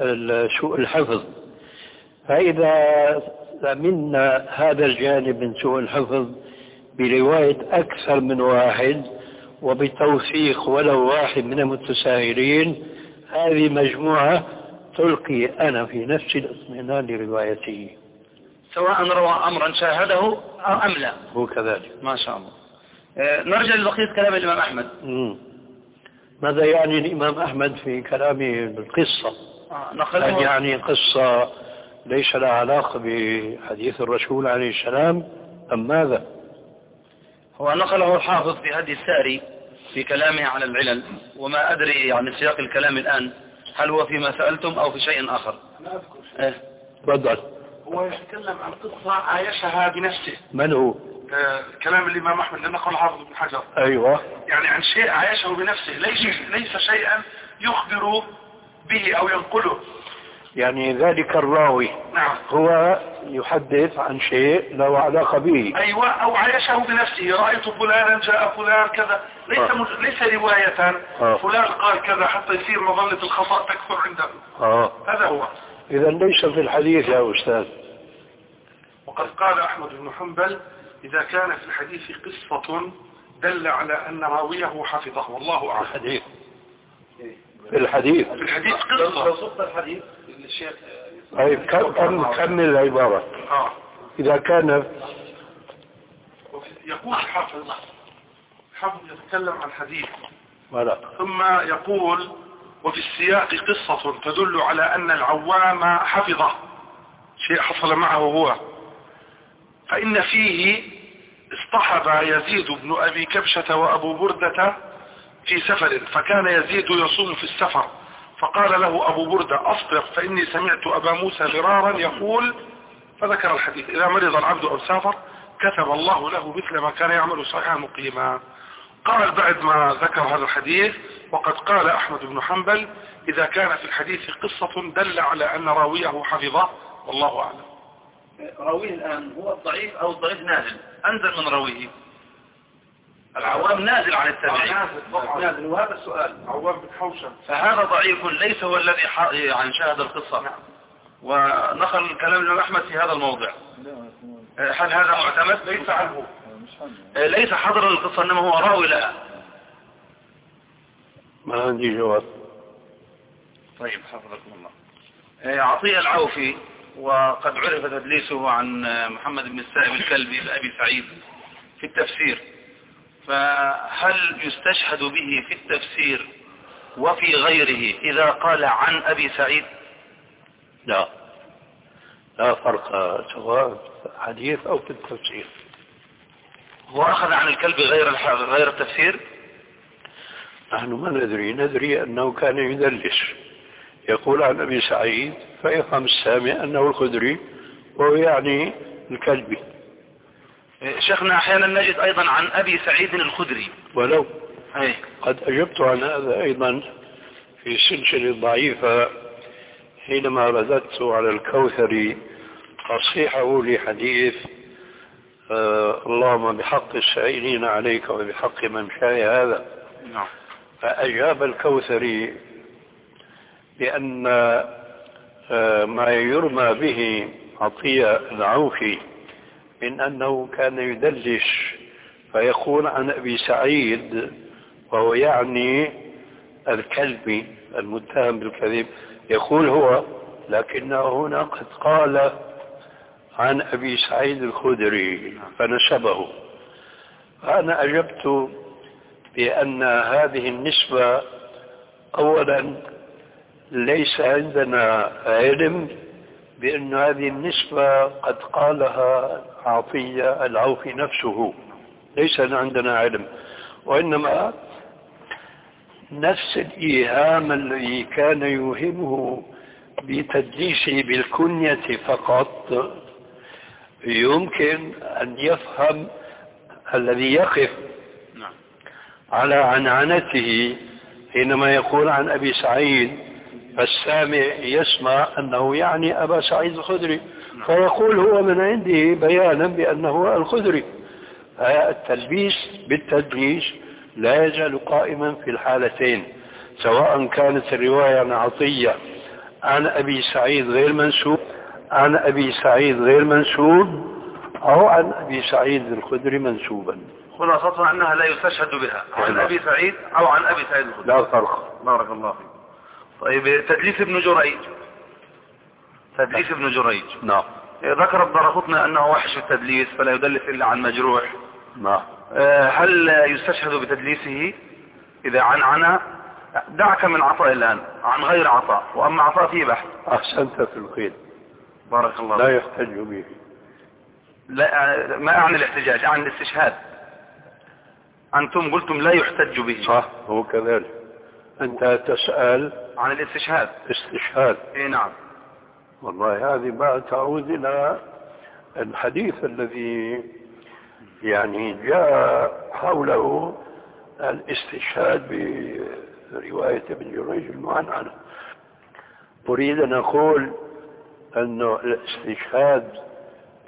الحفظ. فإذا منا هذا الجانب من سوء الحفظ برواية أكثر من واحد وبتوثيق ولو واحد من المتساهلين هذه مجموعة تلقي أنا في نفسي الاطمئنان لروايته. سواء روى أمرا شاهده أم لا. هو كذلك. ما شاء الله. آه، نرجع لبقية كلام الإمام أحمد. مم. ماذا يعني الإمام أحمد في كلامه بالقصة؟ آه يعني قصة ليس لها علاقة بحديث الرسول عليه السلام أم ماذا؟ هو نقله الحافظ في هدي الساري في كلامه على العلل وما أدري يعني سياق الكلام الآن هل هو فيما سألتم أو في شيء آخر؟ أنا أذكر. إيه؟ تفضل. هو يتكلم عن قصة عايشها بنفسه. من هو؟ آه كلام الإمام أحمد لأنه قال حافظ بن حجر. أيوة. يعني عن شيء عايشه بنفسه. ليس, ليس شيئا يخبر به أو ينقله. يعني ذلك الراوي. نعم. هو يحدث عن شيء له علاقة به. أيوة أو عايشه بنفسه. رأيت فلانا جاء فلان كذا. ليس آه. مج... ليس رواية. آه. فلان قال كذا حتى يصير مظلة الخطأ تكثر عنده. آه. هذا هو. إذا ليس في الحديث يا أستاذ. وقد قال أحمد بن حنبل إذا كان في الحديث قصة دل على أن راويه حفظه. والله أعلم. في الحديث في الحديث لو قصة صدت الحديث الشيخ طيب كم كم كمل العبارة؟ آه. إذا كان يقول حافظ حافظ يتكلم عن حديث. ولا. ثم يقول وفي السياق قصة تدل على أن العوام حفظه. شيء حصل معه هو. فإن فيه اصطحب يزيد بن أبي كبشة وأبو بردة في سفر فكان يزيد يصوم في السفر. فقال له أبو بردة أصبر فإني سمعت أبا موسى غرارا يقول فذكر الحديث إذا مرض العبد أو سافر كتب الله له مثل ما كان يعمل صحيحا مقيما. قال بعد ما ذكر هذا الحديث وقد قال أحمد بن حنبل إذا كان في الحديث قصة دل على أن راويه حفظه والله أعلم. راويه الآن هو الضعيف أو الضعيف نازل أنزل من راويه. العوام نازل عن التابعين نازل وهذا السؤال. عوام بن حوشب. فهذا ضعيف ليس هو الذي ح- يعني شاهد القصة. ونقل كلام الإمام أحمد في هذا الموضع. هل هذا معتمد؟ ليس عنه. ليس حضر القصة إنما هو راوي لها. ما عندي جواب. طيب حفظكم الله. آه، عطية العوفي وقد عرف تدليسه عن آه، محمد بن السائب الكلبي لأبي سعيد في التفسير. فهل يستشهد به في التفسير وفي غيره إذا قال عن أبي سعيد؟ لا. لا فرق سواء في الحديث أو في التفسير. هو أخذ عن الكلب غير غير التفسير؟ نحن ما ندري. ندري أنه كان يدلس. يقول عن أبي سعيد فيفهم السامع أنه الخدري وهو يعني الكلبي. شيخنا أحيانا نجد أيضا عن أبي سعيد الخدري. ولو أي. قد أجبت عن هذا أيضا في سلسلة ضعيفة حينما رددت على الكوثري تصحيحه لحديث آه اللهم بحق السائلين عليك وبحق من شاء هذا. نعم. فأجاب الكوثري بأن آه، ما يرمى به عطية العوفي من أنه كان يدلس فيقول عن أبي سعيد وهو يعني الكلبي المتهم بالكذب. يقول هو لكنه هنا قد قال عن أبي سعيد الخدري فنسبه. فأنا أجبت بأن هذه النسبة أولا ليس عندنا علم بأن هذه النسبة قد قالها عطية العوفي نفسه. ليس عندنا علم. وإنما نفس الإيهام الذي كان يوهمه بتدليسه بالكنية فقط. يمكن أن يفهم الذي يقف نعم. على عنعنته حينما يقول عن أبي سعيد فالسامع يسمع أنه يعني أبا سعيد الخدري فيقول هو من عنده بيانا بأنه الخدري. التلبيس بالتدليس لا يزال قائما في الحالتين سواء كانت الرواية عن عطية عن أبي سعيد غير منسوب عن أبي سعيد غير منسوب أو عن أبي سعيد الخدري منسوبا. خلاصتها أنها لا يستشهد بها عن نعم. أبي سعيد أو عن أبي سعيد الخدري. لا فرق. بارك الله فيك. طيب تدليس ابن جريج. تدليس ابن جريج. نعم. ذكر الدرقطني أنه وحش التدليس فلا يدلس إلا عن مجروح. نعم. آه، هل يستشهد بتدليسه؟ إذا عن عنا دعك من عطاء الآن عن غير عطاء وأما عطاء فيه بحث. أحسنت في الخير. بارك الله لا. يحتج به. لا ما أعني الاحتجاج أعني الاستشهاد. أنتم قلتم لا يحتج به. صح هو كذلك. أنت تسأل عن الاستشهاد. استشهاد. اي نعم. والله هذه بقى تعود إلى الحديث الذي يعني جاء حوله الاستشهاد برواية ابن جريج المعنعنة أريد أن أقول أن الاستشهاد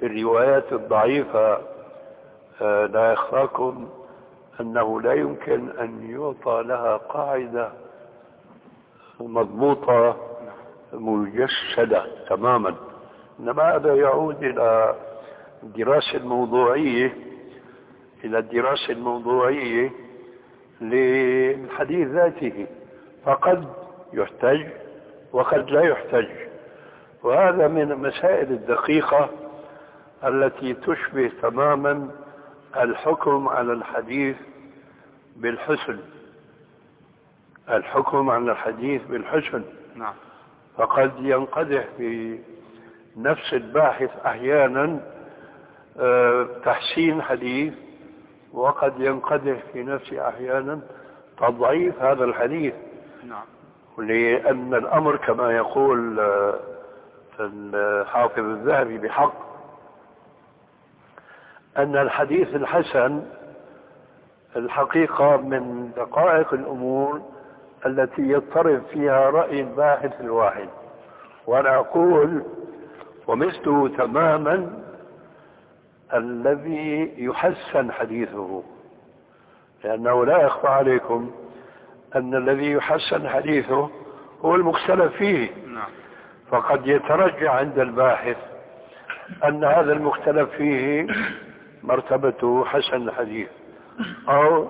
بالروايات الضعيفة آه، لا يخفاكم أنه لا يمكن أن يعطى لها قاعدة مضبوطة مجسدة تماما. إنما هذا يعود إلى الدراسة الموضوعية إلى الدراسة الموضوعية للحديث ذاته. فقد يحتج وقد لا يحتج. وهذا من المسائل الدقيقة التي تشبه تماما الحكم على الحديث بالحسن. الحكم على الحديث بالحسن. نعم. فقد ينقدح في نفس الباحث أحيانا آه، تحسين حديث وقد ينقدح في نفسه أحيانا تضعيف هذا الحديث. نعم. لأن الأمر كما يقول آه، الحافظ الذهبي بحق أن الحديث الحسن الحقيقة من دقائق الأمور التي يضطرب فيها رأي الباحث الواحد. وأنا أقول ومثله تماما الذي يحسن حديثه. لأنه لا يخفى عليكم أن الذي يحسن حديثه هو المختلف فيه. نعم. فقد يترجع عند الباحث أن هذا المختلف فيه مرتبته حسن الحديث أو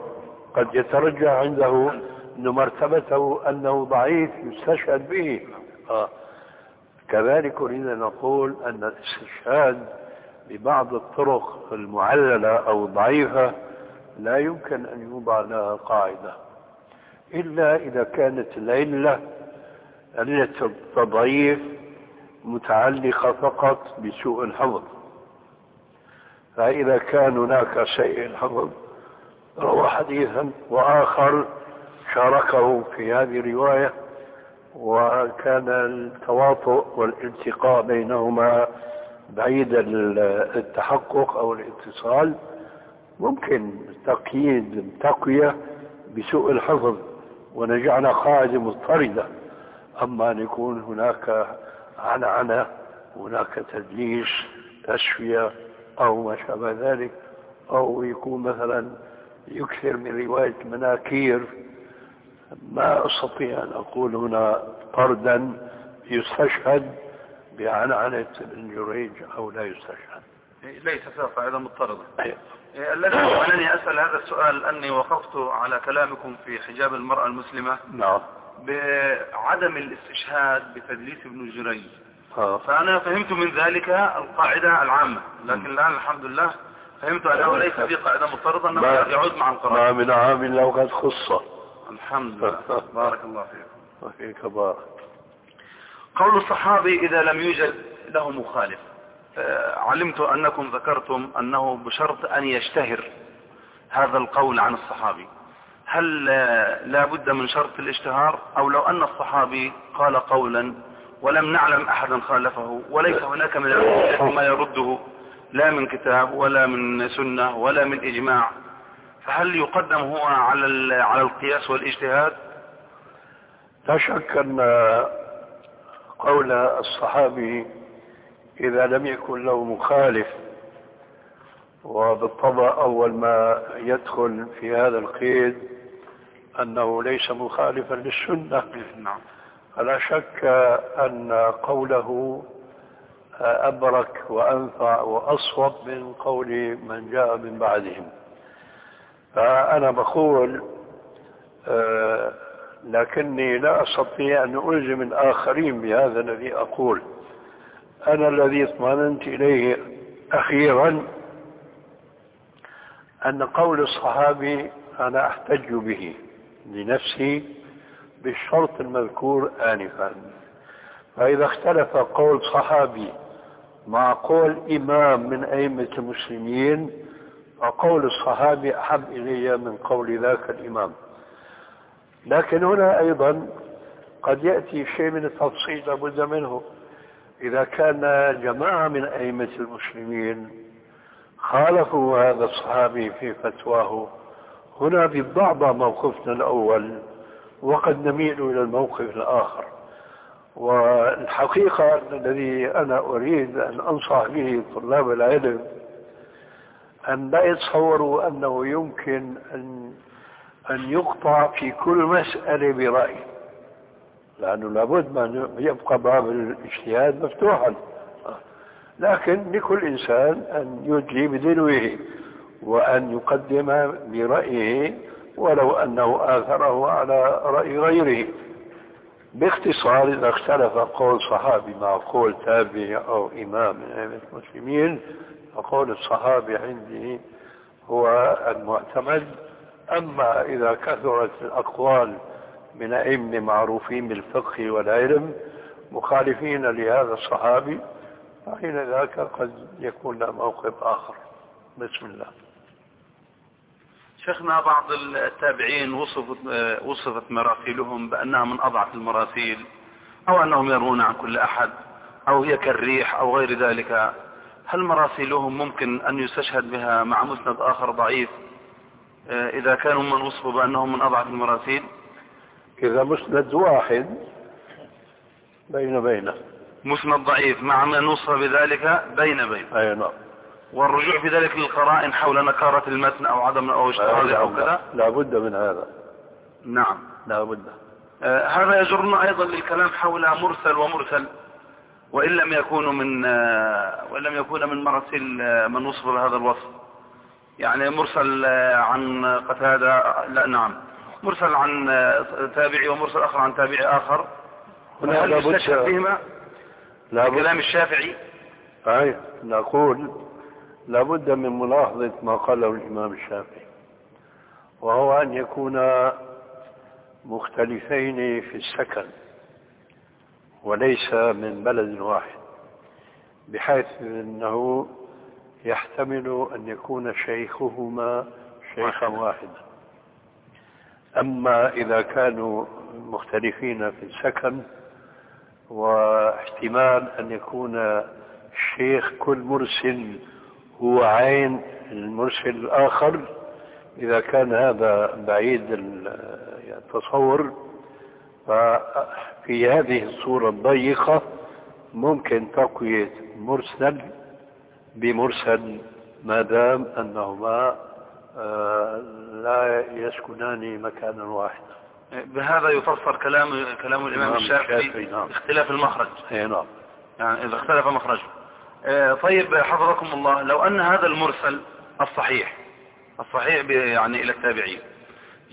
قد يترجع عنده أن مرتبته أنه ضعيف يستشهد به آه. كذلك أريد أن نقول أن الاستشهاد ببعض الطرق المعللة أو الضعيفة لا يمكن أن يوضع لها قاعدة إلا إذا كانت العلة علة التضعيف متعلقة فقط بسوء الحفظ فإذا كان هناك سيء الحفظ روى حديثا وآخر شاركه في هذه الرواية وكان التواطؤ والالتقاء بينهما بعيد التحقق أو الاتصال. ممكن تقييد تقوية بسوء الحفظ ونجعل قاعدة مضطردة أما أن يكون هناك عنعنة هناك تدليس تسوية أو ما شابه ذلك أو يكون مثلا يكثر من رواية مناكير ما أستطيع أن أقول هنا طردا يستشهد بعنعنة ابن جريج أو لا يستشهد. ليس فيها قاعدة مضطردة أيوة. إيه، الذي جعلني أسأل هذا السؤال أني وقفت على كلامكم في حجاب المرأة المسلمة نعم. بعدم الاستشهاد بتدليس ابن جريج. آه. فأنا فهمت من ذلك القاعدة العامة لكن الآن الحمد لله فهمت أنه ليس في قاعدة مضطردة أنه ما- يعود مع ما القرآن من عام إلا وقد خصة الحمد لله. بارك الله فيكم. وفيك بارك. قول الصحابي إذا لم يوجد له مخالف. علمت أنكم ذكرتم أنه بشرط أن يشتهر هذا القول عن الصحابي. هل لا بد من شرط الاشتهار؟ أو لو أن الصحابي قال قولا ولم نعلم أحدا خالفه وليس هناك من ما يرده لا من كتاب ولا من سنة ولا من إجماع. فهل يقدم هو على على القياس والاجتهاد؟ لا شك أن قول الصحابي إذا لم يكن له مخالف وبالطبع أول ما يدخل في هذا القيد أنه ليس مخالفا للسنة. نعم. فلا شك أن قوله أبرك وأنفع وأصوب من قول من جاء من بعدهم. فأنا بقول آه، لكني لا أستطيع أن ألزم الآخرين بهذا الذي أقول. أنا الذي اطمأننت إليه أخيرا أن قول الصحابي أنا أحتج به لنفسي بالشرط المذكور آنفا. فإذا اختلف قول صحابي مع قول إمام من أئمة المسلمين فقول الصحابي أحب إلي من قول ذاك الإمام. لكن هنا أيضا قد يأتي شيء من التفصيل لابد منه. إذا كان جماعة من أئمة المسلمين خالفوا هذا الصحابي في فتواه هنا بالضعضة موقفنا الأول وقد نميل إلى الموقف الآخر. والحقيقة الذي أنا أريد أن أنصح به طلاب العلم أن لا يتصوروا أنه يمكن أن أن يقطع في كل مسألة برأي لأنه لابد ما يبقى باب الاجتهاد مفتوحا. لكن لكل إنسان أن يدلي بدلوه وأن يقدم برأيه ولو أنه آثره على رأي غيره. باختصار إذا اختلف قول صحابي مع قول تابعي أو إمام من المسلمين فقول الصحابي عندي هو المعتمد أما إذا كثرت الأقوال من أئمة معروفين بالفقه والعلم مخالفين لهذا الصحابي فحين ذاك قد يكون موقف آخر. بسم الله. شيخنا بعض التابعين وصفت وصفت مراسيلهم بأنها من أضعف المراسيل أو أنهم يرون عن كل أحد أو هي كالريح أو غير ذلك. هل مراسيلهم ممكن أن يستشهد بها مع مسند آخر ضعيف؟ آه، إذا كانوا من وصفوا بأنهم من أضعف المراسيل؟ إذا مسند واحد بين بينه. مسند ضعيف مع من وصف بذلك بين بين أي نعم. والرجوع في ذلك للقرائن حول نكارة المتن أو عدم أو اشتراطه أو كذا؟ لا بد من هذا. نعم. لا بد. آه، هذا يجرنا أيضا للكلام حول مرسل ومرسل. وإن لم يكونوا من آه، وإن لم يكون من مراسيل آه، من وصف بهذا الوصف. يعني مرسل آه، عن قتادة لا نعم. مرسل عن تابعي ومرسل آخر عن تابعي آخر. هل يستشهد بهما؟ كلام الشافعي؟ أي نقول لابد من ملاحظة ما قاله الإمام الشافعي وهو أن يكون مختلفين في السكن. وليس من بلد واحد بحيث أنه يحتمل أن يكون شيخهما شيخا واحدا. أما إذا كانوا مختلفين في السكن واحتمال أن يكون شيخ كل مرسل هو عين المرسل الآخر إذا كان هذا بعيد التصور ففي هذه الصورة الضيقة ممكن تقوية مرسل بمرسل ما دام أنهما آه، لا يسكنان مكانا واحدا. بهذا يفسر كلام كلام الإمام نعم، الشافعي نعم. اختلاف المخرج. اي نعم. يعني إذا اختلف مخرجه آه، طيب حفظكم الله لو أن هذا المرسل الصحيح الصحيح يعني إلى التابعين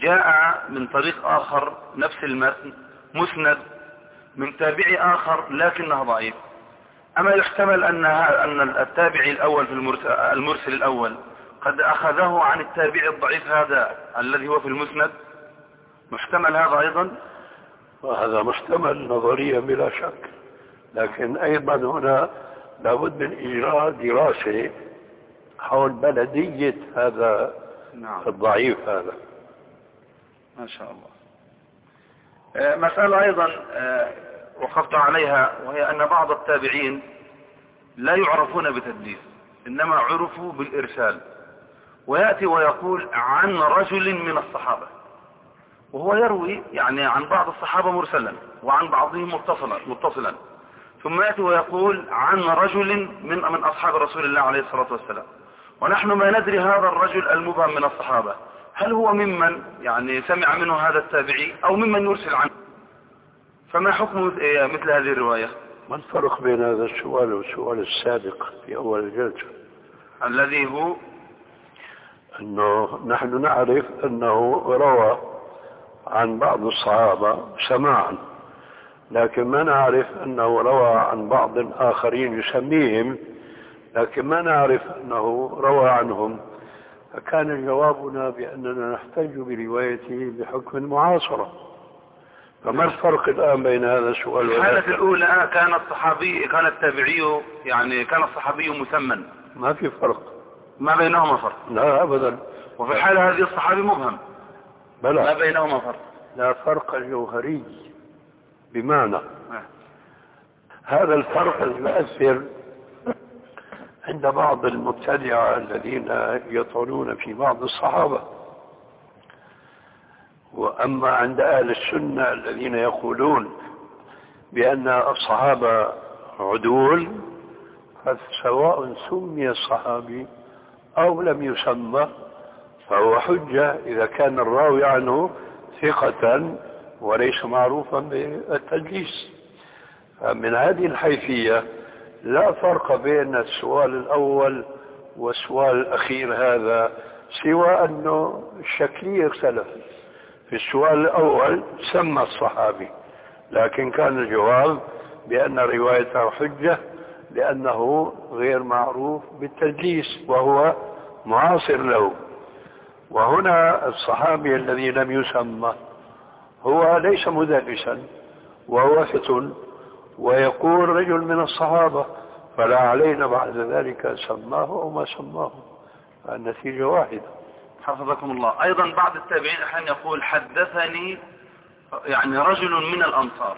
جاء من طريق آخر نفس المتن مسند من تابعي آخر لكنه ضعيف. أما يحتمل أن أن التابعي الأول في المرسل, المرسل الأول قد أخذه عن التابعي الضعيف هذا الذي هو في المسند؟ محتمل هذا أيضا؟ وهذا محتمل نظريا بلا شك. لكن أيضا هنا لابد من إجراء دراسة حول بلدية هذا نعم. الضعيف هذا. ما شاء الله. آه، مسألة أيضا آه، وقفت عليها وهي أن بعض التابعين لا يعرفون بتدليس إنما عرفوا بالإرسال. ويأتي ويقول عن رجل من الصحابة وهو يروي يعني عن بعض الصحابة مرسلا وعن بعضهم متصلا متصلا. ثم يأتي ويقول عن رجل من من أصحاب رسول الله عليه الصلاة والسلام. ونحن ما ندري هذا الرجل المبهم من الصحابة. هل هو ممن يعني سمع منه هذا التابعي أو ممن يرسل عنه؟ فما حكم مثل هذه الرواية؟ ما الفرق بين هذا السؤال والسؤال السابق في أول الجلسة الذي هو؟ أنه نحن نعرف أنه روى عن بعض الصحابة سماعا لكن ما نعرف أنه روى عن بعض آخرين يسميهم لكن ما نعرف أنه روى عنهم. فكان جوابنا بأننا نحتج بروايته بحكم المعاصرة فما الفرق الآن بين هذا السؤال في الحالة الأولى كان الصحابي كان التابعي يعني كان الصحابي مسمى. ما في فرق. ما بينهما فرق؟ لا أبدا. وفي الحالة هذه الصحابي مبهم. ما بلى بينهما فرق؟ لا فرق جوهري بمعنى. آه. هذا الفرق يؤثر عند بعض المبتدعة الذين يطعنون في بعض الصحابة. وأما عند أهل السنة الذين يقولون بأن الصحابة عدول فسواء سمي الصحابي أو لم يسمى فهو حجة إذا كان الراوي عنه ثقة وليس معروفا بالتدليس. من هذه الحيثية لا فرق بين السؤال الأول والسؤال الأخير هذا سوى أنه الشكلية اختلفت في السؤال الأول سمى الصحابي لكن كان الجواب بأن روايته حجة لأنه غير معروف بالتدليس وهو معاصر له. وهنا الصحابي الذي لم يسمى هو ليس مدلسا وهو فتن. ويقول رجل من الصحابة فلا علينا بعد ذلك سماه أو ما سماه. النتيجة واحدة. حفظكم الله. أيضا بعض التابعين أحيانا يقول حدثني يعني رجل من الأنصار.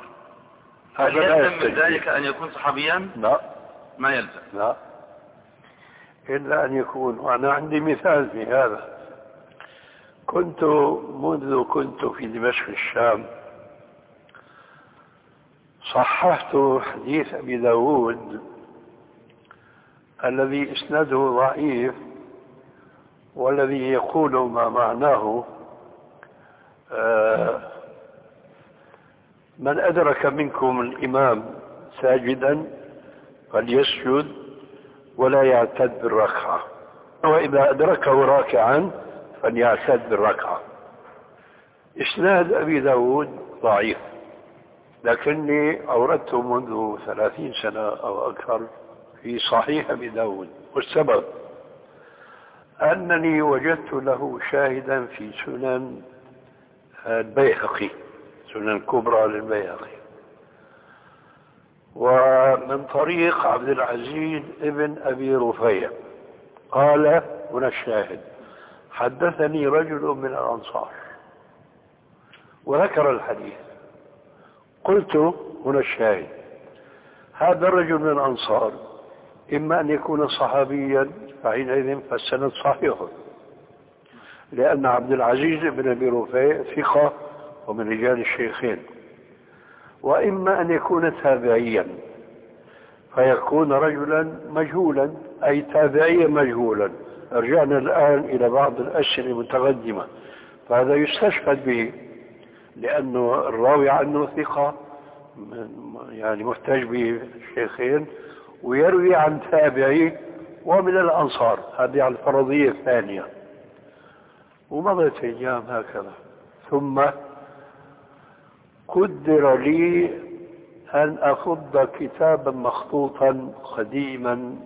هل يلزم من. ذلك أن يكون صحابيا؟ لا. ما يلزم. لا. إلا أن يكون. وأنا عندي مثال في هذا. كنت منذ كنت في دمشق الشام صححت حديث أبي داود الذي إسناده ضعيف والذي يقول ما معناه آه، من أدرك منكم الإمام ساجدا فليسجد ولا يعتد بالركعة وإذا أدركه راكعا فليعتد بالركعة. إسناد أبي داود ضعيف. لكني أوردته منذ ثلاثين سنة أو أكثر في صحيح أبي والسبب؟ أنني وجدت له شاهدا في سنن البيهقي سنن كبرى للبيهقي. ومن طريق عبد العزيز ابن أبي رفيع. قال هنا الشاهد حدثني رجل من الأنصار. وذكر الحديث. قلت هنا الشاهد. هذا الرجل من الأنصار إما أن يكون صحابيا فحينئذ فالسند صحيح. لأن عبد العزيز بن أبي رفيع ثقة ومن رجال الشيخين. وإما أن يكون تابعيا فيكون رجلا مجهولا أي تابعيا مجهولا. رجعنا الآن إلى بعض الأسئلة المتقدمة فهذا يستشهد به. لأنه الراوي عنه ثقة يعني محتاج به الشيخين ويروي عن تابعي ومن الأنصار هذه الفرضية الثانية. ومضت أيام هكذا. ثم قدر لي أن أخذ كتابا مخطوطا قديما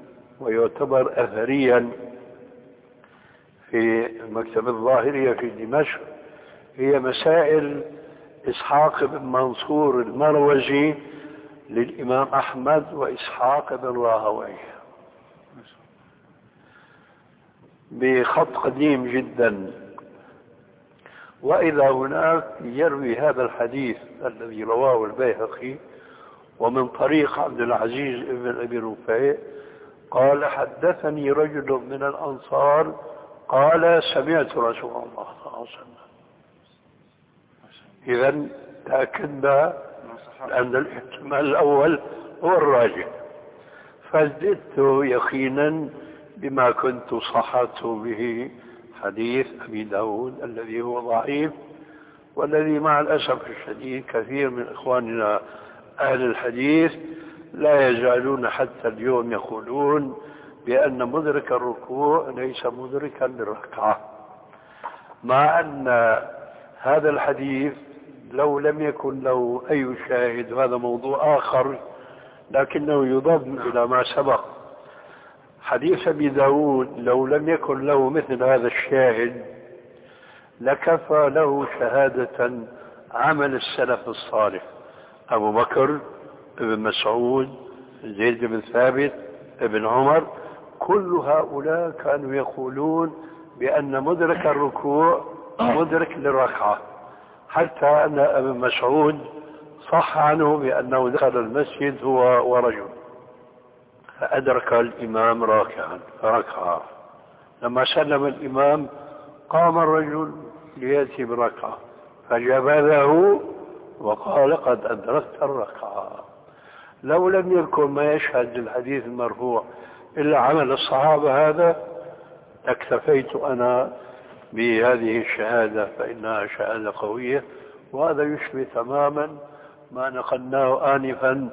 ويعتبر أثريا في مكتب الظاهرية في دمشق. هي مسائل إسحاق بن منصور المروزي للإمام أحمد وإسحاق بن راهويه بخط قديم جدا. وإذا هناك يروي هذا الحديث الذي رواه البيهقي ومن طريق عبد العزيز بن أبي رفيع قال حدثني رجل من الأنصار قال سمعت رسول الله صلى الله عليه وسلم إذا تأكدنا أن الاحتمال الأول هو الراجح فازددت يقينا بما كنت صحت به حديث أبي داود الذي هو ضعيف والذي مع الأسف الشديد كثير من إخواننا أهل الحديث لا يزالون حتى اليوم يقولون بأن مدرك الركوع ليس مدركا للركعة. مع أن هذا الحديث لو لم يكن له أي شاهد وهذا موضوع آخر لكنه يضم إلى ما سبق. حديث أبي داود لو لم يكن له مثل هذا الشاهد لكفى له شهادة عمل السلف الصالح. أبو بكر ابن مسعود زيد بن ثابت ابن عمر كل هؤلاء كانوا يقولون بأن مدرك الركوع مدرك للركعة. حتى أن ابن مسعود صح عنه بأنه دخل المسجد هو ورجل. فأدرك الإمام راكعا فركع لما سلم الإمام قام الرجل ليأتي بركعة. فجبذه وقال قد أدركت الركعة لو لم يكن ما يشهد للحديث المرفوع إلا عمل الصحابة هذا اكتفيت أنا بهذه الشهادة فإنها شهادة قوية وهذا يشبه تماما ما نقلناه آنفا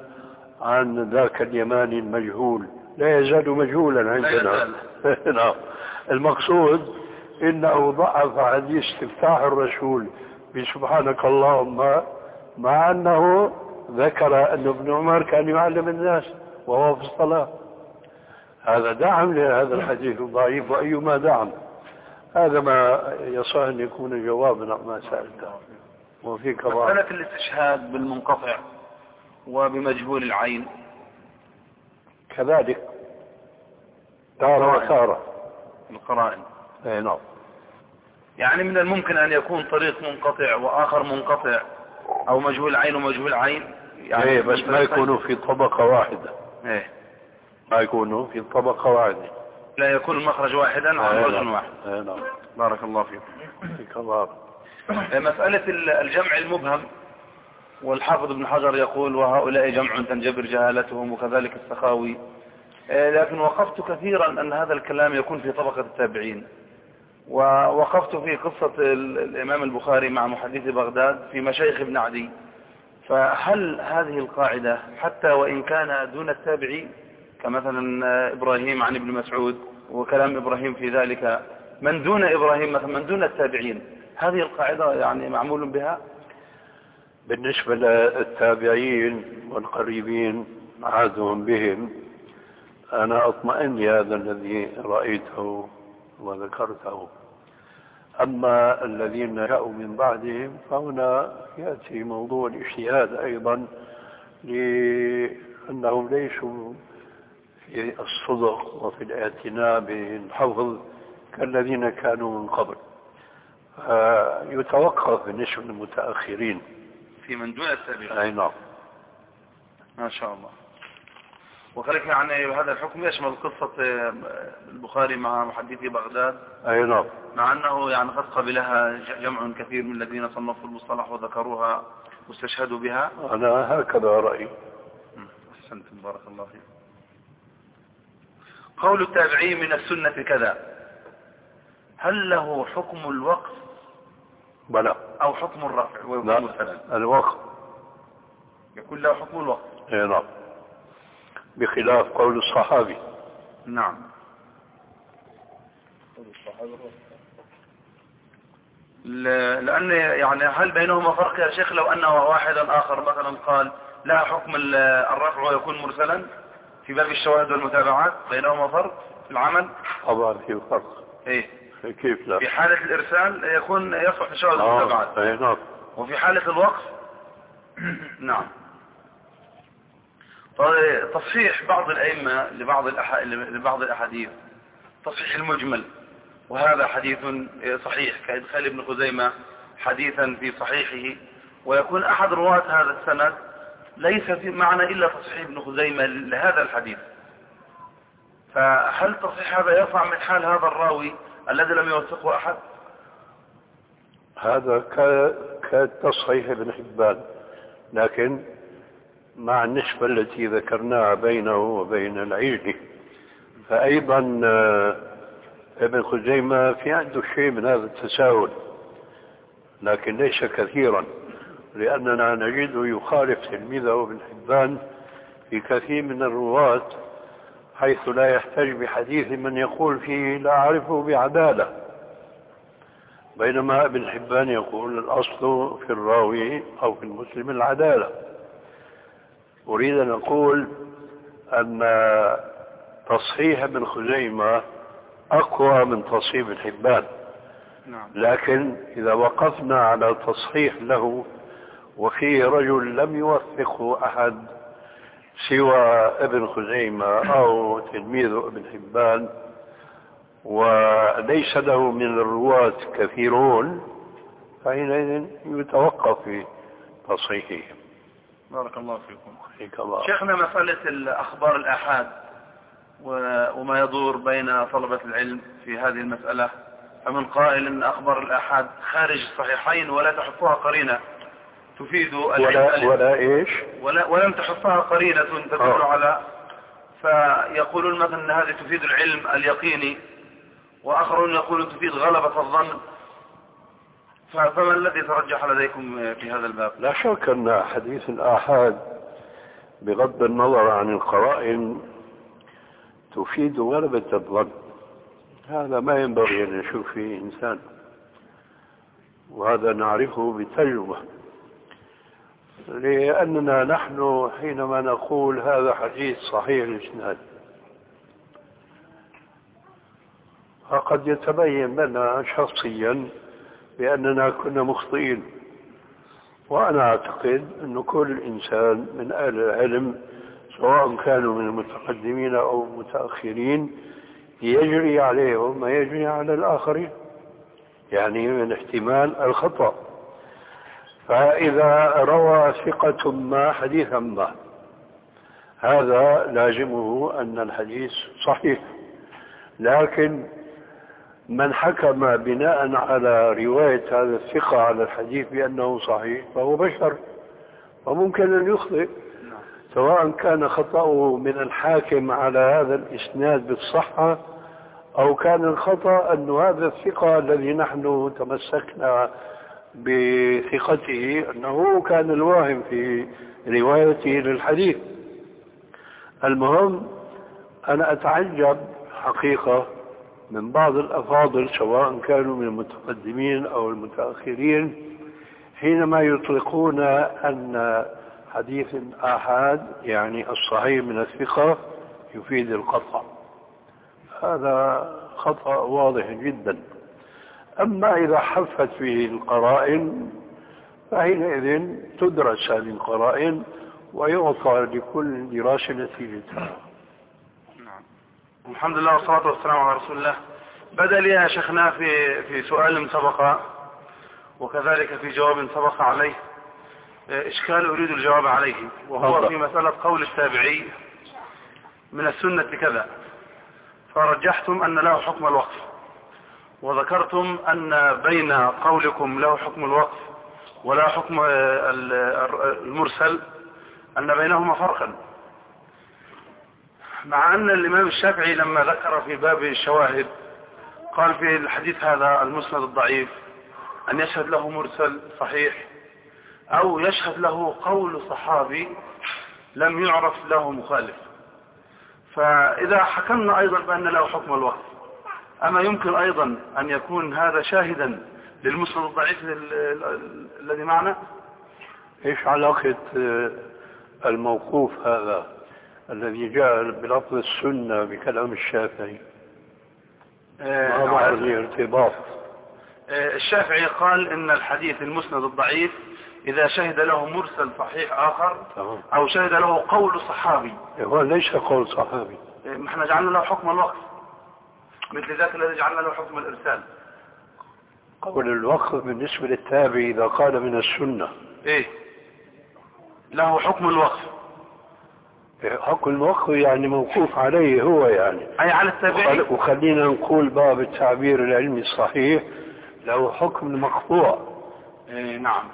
عن ذاك اليماني المجهول. لا يزال مجهولا عندنا. نعم. المقصود إنه ضعف حديث استفتاح الرسول بسبحانك اللهم مع أنه ذكر أن ابن عمر كان يعلم الناس وهو في الصلاة. هذا دعم لهذا الحديث الضعيف وأيما دعم؟ هذا ما يصح أن يكون جوابا ما سالته وفيك مسألة الاستشهاد بالمنقطع وبمجهول العين. كذلك. تارة وتارة. القرائن. إي نعم. يعني من الممكن أن يكون طريق منقطع وآخر منقطع أو مجهول عين ومجهول عين يعني إيه بس ما يكونوا في طبقة واحدة. إيه ما يكونوا في طبقة واحدة. لا يكون المخرج واحدا عن رجل واحد. أي نعم. بارك الله فيكم فيك الله. مسألة الجمع المبهم والحافظ ابن حجر يقول وهؤلاء جمع تنجبر جهالتهم وكذلك السخاوي. آه، لكن وقفت كثيرا أن هذا الكلام يكون في طبقة التابعين. ووقفت في قصة ال- الإمام البخاري مع محدث بغداد في مشايخ ابن عدي. فهل هذه القاعدة حتى وإن كان دون التابعين كمثلا آه، إبراهيم عن ابن مسعود وكلام إبراهيم في ذلك. من دون إبراهيم مثلا من دون التابعين هذه القاعدة يعني معمول بها؟ بالنسبة للتابعين والقريبين عادهم بهم. أنا أطمئن لهذا الذي رأيته وذكرته. أما الذين جاءوا من بعدهم فهنا يأتي موضوع الاجتهاد أيضا لأنهم ليسوا في الصدق وفي الاعتناء بالحفظ كالذين كانوا من قبل. يتوقف بالنسبة للمتأخرين في من دون التابعين. أي نعم. ما شاء الله. وكذلك يعني هذا الحكم يشمل قصة آه، البخاري مع محدثي بغداد. أي نعم. مع أنه يعني قد قبلها جمع كثير من الذين صنفوا المصطلح وذكروها واستشهدوا بها. أنا هكذا رأيي. أحسنتم بارك الله فيكم. قول التابعي من السنة كذا. هل له حكم الوقف؟ بلى. أو حكم الرفع ويكون الوقت يكون له حكم الوقف. أي نعم. بخلاف قول الصحابي. نعم. ل- لأن يعني هل بينهما فرق يا شيخ؟ لو أنه واحدا آخر مثلا قال لا حكم ال- الرفع ويكون مرسلا؟ في باب الشواهد والمتابعات بينهما فرق في العمل. طبعا في فرق إيه. كيف لا؟ في حالة الإرسال يكون يصح الشواهد والمتابعات آه، أي نعم. وفي حالة الوقف نعم. طيب، تصحيح بعض الأئمة لبعض الأح... لبعض الأحاديث. تصحيح المجمل وهذا حديث صحيح كإدخال ابن خزيمة حديثا في صحيحه. ويكون أحد رواة هذا السند ليس في معنى إلا تصحيح ابن خزيمة لهذا الحديث. فهل تصحيح هذا يصع من حال هذا الراوي الذي لم يوثقه أحد؟ هذا كتصحيح ابن حبان. لكن مع النسبة التي ذكرناها بينه وبين العجلي فأيضا آه، ابن خزيمة في عنده شيء من هذا التساهل لكن ليس كثيرا. لأننا نجده يخالف تلميذه ابن حبان في كثير من الرواة حيث لا يحتج بحديث من يقول فيه لا أعرفه بعدالة بينما ابن حبان يقول الأصل في الراوي أو في المسلم العدالة أريد أن أقول أن تصحيح ابن خزيمة أقوى من تصحيح ابن حبان. نعم. لكن إذا وقفنا على تصحيح له وفيه رجل لم يوثقه أحد سوى ابن خزيمة أو تلميذ ابن حبان وليس له من الرواة كثيرون فحينئذ يتوقف في تصحيحهم. بارك الله فيكم. فيك الله. شيخنا مسألة الأخبار الآحاد و- وما يدور بين طلبة العلم في هذه المسألة. فمن قائل أن أخبار الآحاد خارج الصحيحين ولا تحفها قرينة. تفيد ولا ولا إيش؟ ولا ولم تحفها قرينة تدل آه. على فيقولون مثلا أن هذه تفيد العلم اليقيني وآخرون يقولون تفيد غلبة الظن. فما الذي ترجح لديكم في هذا الباب؟ لا شك أن حديث الآحاد بغض النظر عن القرائن تفيد غلبة الظن. هذا ما ينبغي أن نشوف فيه إنسان وهذا نعرفه بتجربة. لأننا نحن حينما نقول هذا حديث صحيح الإسناد. فقد يتبين لنا شخصيا بأننا كنا مخطئين. وأنا أعتقد أن كل إنسان من أهل العلم سواء كانوا من المتقدمين أو المتأخرين يجري عليهم ما يجري على الآخرين يعني من احتمال الخطأ. فإذا روى ثقة ما حديثا ما هذا لازمه أن الحديث صحيح. لكن من حكم بناء على رواية هذا الثقة على الحديث بأنه صحيح فهو بشر وممكن أن يخطئ. سواء كان خطأه من الحاكم على هذا الإسناد بالصحة أو كان الخطأ أن هذا الثقة الذي نحن تمسكنا بثقته أنه كان الواهم في روايته للحديث. المهم أنا أتعجب حقيقة من بعض الأفاضل سواء كانوا من المتقدمين أو المتأخرين حينما يطلقون أن حديث آحاد يعني الصحيح من الثقة يفيد القطع. هذا خطأ واضح جدا. أما إذا حفت فيه القرائن فحينئذ تدرس هذه القرائن ويعطى لكل دراسة نتيجتها نعم. الحمد لله والصلاة والسلام على رسول الله. بدأ لي يا شيخنا في في سؤال سبق وكذلك في جواب سبق عليه. إشكال أريد الجواب عليه وهو في مسألة قول التابعي من السنة كذا. فرجحتم أن له حكم الوقف. وذكرتم أن بين قولكم له حكم الوقف ولا حكم المرسل أن بينهما فرقا. مع أن الإمام الشافعي لما ذكر في باب الشواهد قال في الحديث هذا المسند الضعيف أن يشهد له مرسل صحيح أو يشهد له قول صحابي لم يعرف له مخالف. فإذا حكمنا أيضا بأن له حكم الوقف. أما يمكن أيضا أن يكون هذا شاهدا للمسند الضعيف الذي معنا؟ إيش علاقة الموقوف هذا الذي جاء بلفظ السنة بكلام الشافعي؟ ما بعض الارتباط الشافعي قال إن الحديث المسند الضعيف إذا شهد له مرسل صحيح تمام. أو شهد له قول صحابي. هو ليس قول صحابي. ما إحنا جعلنا له حكم الوقف. مثل ذاك الذي جعلنا له حكم الإرسال. قول الوقف بالنسبة للتابعي إذا قال من السنة. إيه. له حكم الوقف. حكم الوقف يعني موقوف عليه هو يعني. أي على التابعي وخل- وخلينا نقول باب التعبير العلمي الصحيح له حكم المقطوع إيه نعم.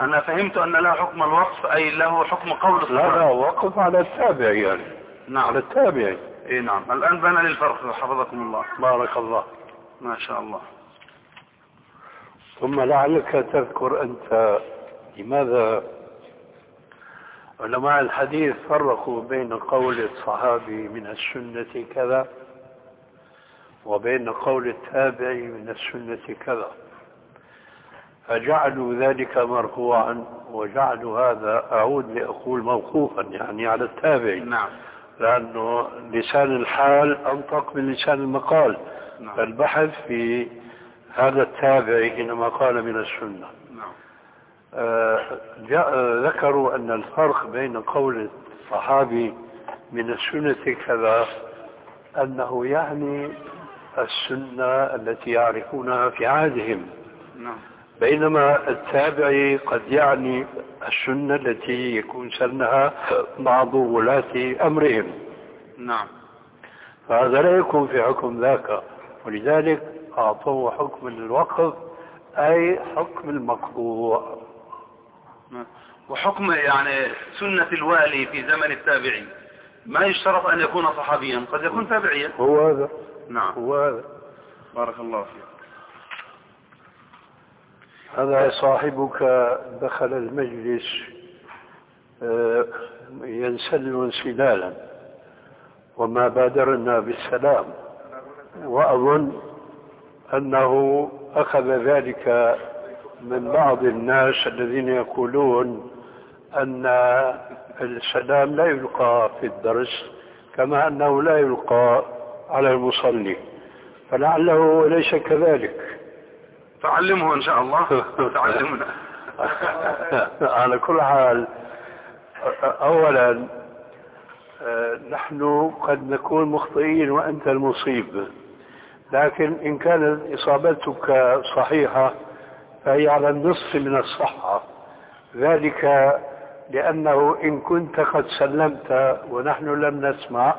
أنا فهمت أن له حكم الوقف أي له حكم قول لا الصحابي لا وقف على التابع يعني. على نعم التابع. إيه نعم. الآن بان لي الفرق حفظكم الله. بارك الله. ما شاء الله. ثم لعلك تذكر أنت لماذا علماء الحديث فرقوا بين قول الصحابي من السنة كذا وبين قول التابعي من السنة كذا. فجعلوا ذلك مرفوعا وجعلوا هذا أعود لأقول موقوفا يعني على التابعي. نعم. لأنه لسان الحال أنطق من لسان المقال. نعم. فالبحث في هذا التابعي حينما قال من السنة. نعم. آه، جاء ذكروا أن الفرق بين قول الصحابي من السنة كذا أنه يعني السنة التي يعرفونها في عهدهم. نعم. بينما التابعي قد يعني السنة التي يكون سنها بعض ولاة أمرهم. نعم. فهذا لا يكون في حكم ذاك. ولذلك أعطوه حكم الوقف أي حكم المقطوع. وحكم يعني سنة الوالي في زمن التابعي ما يشترط أن يكون صحابيا قد يكون تابعيا. هو هذا. نعم. هو هذا. بارك الله فيك. هذا صاحبك دخل المجلس آه، ينسل انسلالا وما بادرنا بالسلام. وأظن أنه أخذ ذلك من بعض الناس الذين يقولون أن السلام لا يلقى في الدرس كما أنه لا يلقى على المصلي. فلعله ليس كذلك. تعلمه إن شاء الله. تعلمنا على كل حال أولا آه، نحن قد نكون مخطئين وأنت المصيب. لكن إن كانت إصابتك صحيحة فهي على النصف من الصحة. ذلك لأنه إن كنت قد سلمت ونحن لم نسمع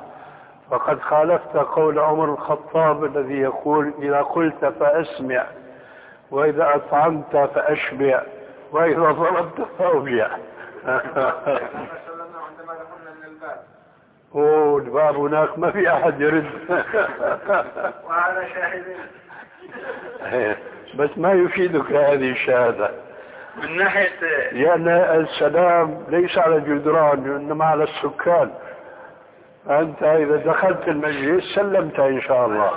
فقد خالفت قول عمر الخطاب الذي يقول إذا قلت فأسمع. وإذا أطعمت فأشبع وإذا ضربت فأوجع أوه الباب هناك ما في أحد يرد. وهذا شاهد. بس ما يفيدك هذه الشهادة. من ناحية لأن السلام ليس على الجدران إنما على السكان. أنت إذا دخلت المجلس سلمت إن شاء الله.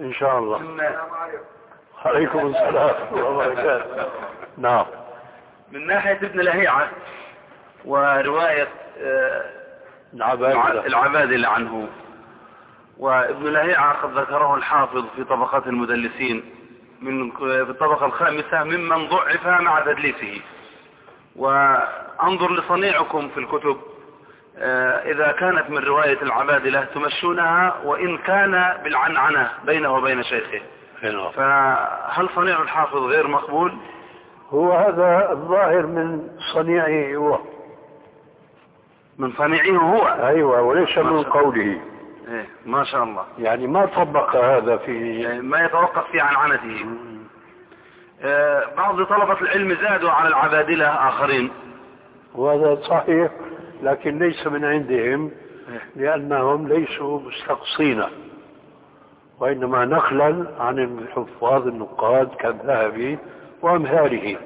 إن شاء الله. من, عليكم. السلام ورحمة الله وبركاته. نعم. من ناحية ابن لهيعة ورواية العبادة. العبادلة عنه. وابن لهيعة قد ذكره الحافظ في طبقات المدلسين من في الطبقة الخامسة ممن ضعف مع تدليسه. وانظر لصنيعكم في الكتب آه، إذا كانت من رواية العبادلة تمشونها وإن كان بالعنعنة بينه وبين شيخه. فهل صنيع الحافظ غير مقبول؟ هو هذا الظاهر من صنيعه هو. من صنيعه هو؟ أيوة وليس من قوله. إيه ما شاء الله. يعني ما طبق هذا في إيه، ما يتوقف في عنعنته. آه، بعض طلبة العلم زادوا على العبادلة آخرين. وهذا صحيح لكن ليس من عندهم لأنهم ليسوا مستقصين. وإنما نقلا عن الحفاظ النقاد كالذهبي وأمثاله.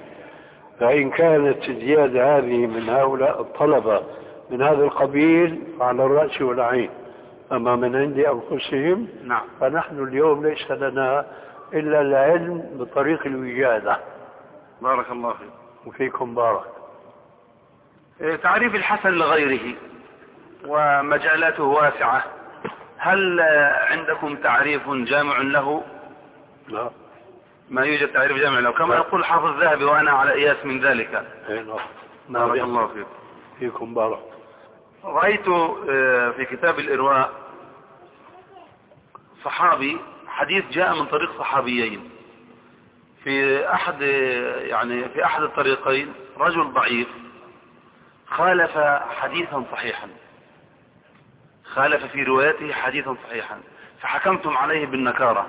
فإن كانت الزيادة هذه من هؤلاء الطلبة من هذا القبيل فعلى الرأس والعين. أما من عند أنفسهم نعم. فنحن اليوم ليس لنا إلا العلم بطريق الوجادة. بارك الله فيك. وفيكم بارك. إيه، تعريف الحسن لغيره ومجالاته واسعة. هل عندكم تعريف جامع له؟ لا. ما يوجد تعريف جامع له. كما. يقول حافظ الذهبي وأنا على إياس من ذلك. إيه، نعم. بارك الله فيك. فيكم بارك. رأيت آه، في كتاب الإرواء صحابي حديث جاء من طريق صحابيين. في أحد يعني في أحد الطريقين رجل ضعيف خالف حديثا صحيحا. خالف في روايته حديثا صحيحا. فحكمتم عليه بالنكارة.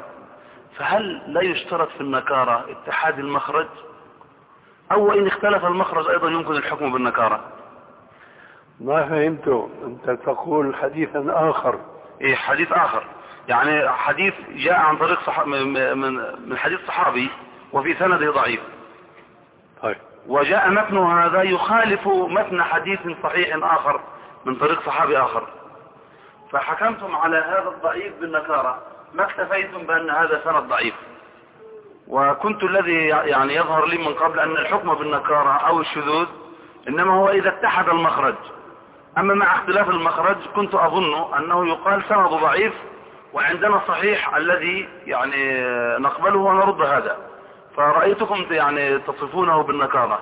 فهل لا يشترط في النكارة اتحاد المخرج؟ أو وإن اختلف المخرج أيضا يمكن الحكم بالنكارة. ما فهمت أنت تقول حديثا آخر. إيه حديث آخر. يعني حديث جاء عن طريق صح... من من من حديث صحابي وفي سنده ضعيف. طيب. وجاء متن هذا يخالف متن حديث صحيح آخر من طريق صحابي آخر. فحكمتم على هذا الضعيف بالنكارة. ما اكتفيتم بأن هذا سند ضعيف. وكنت الذي يعني يظهر لي من قبل أن الحكم بالنكارة أو الشذوذ إنما هو إذا اتحد المخرج. أما مع اختلاف المخرج كنت أظن أنه يقال سند ضعيف وعندنا صحيح الذي يعني نقبله ونرد هذا. فرأيتكم يعني تصفونه بالنكارة.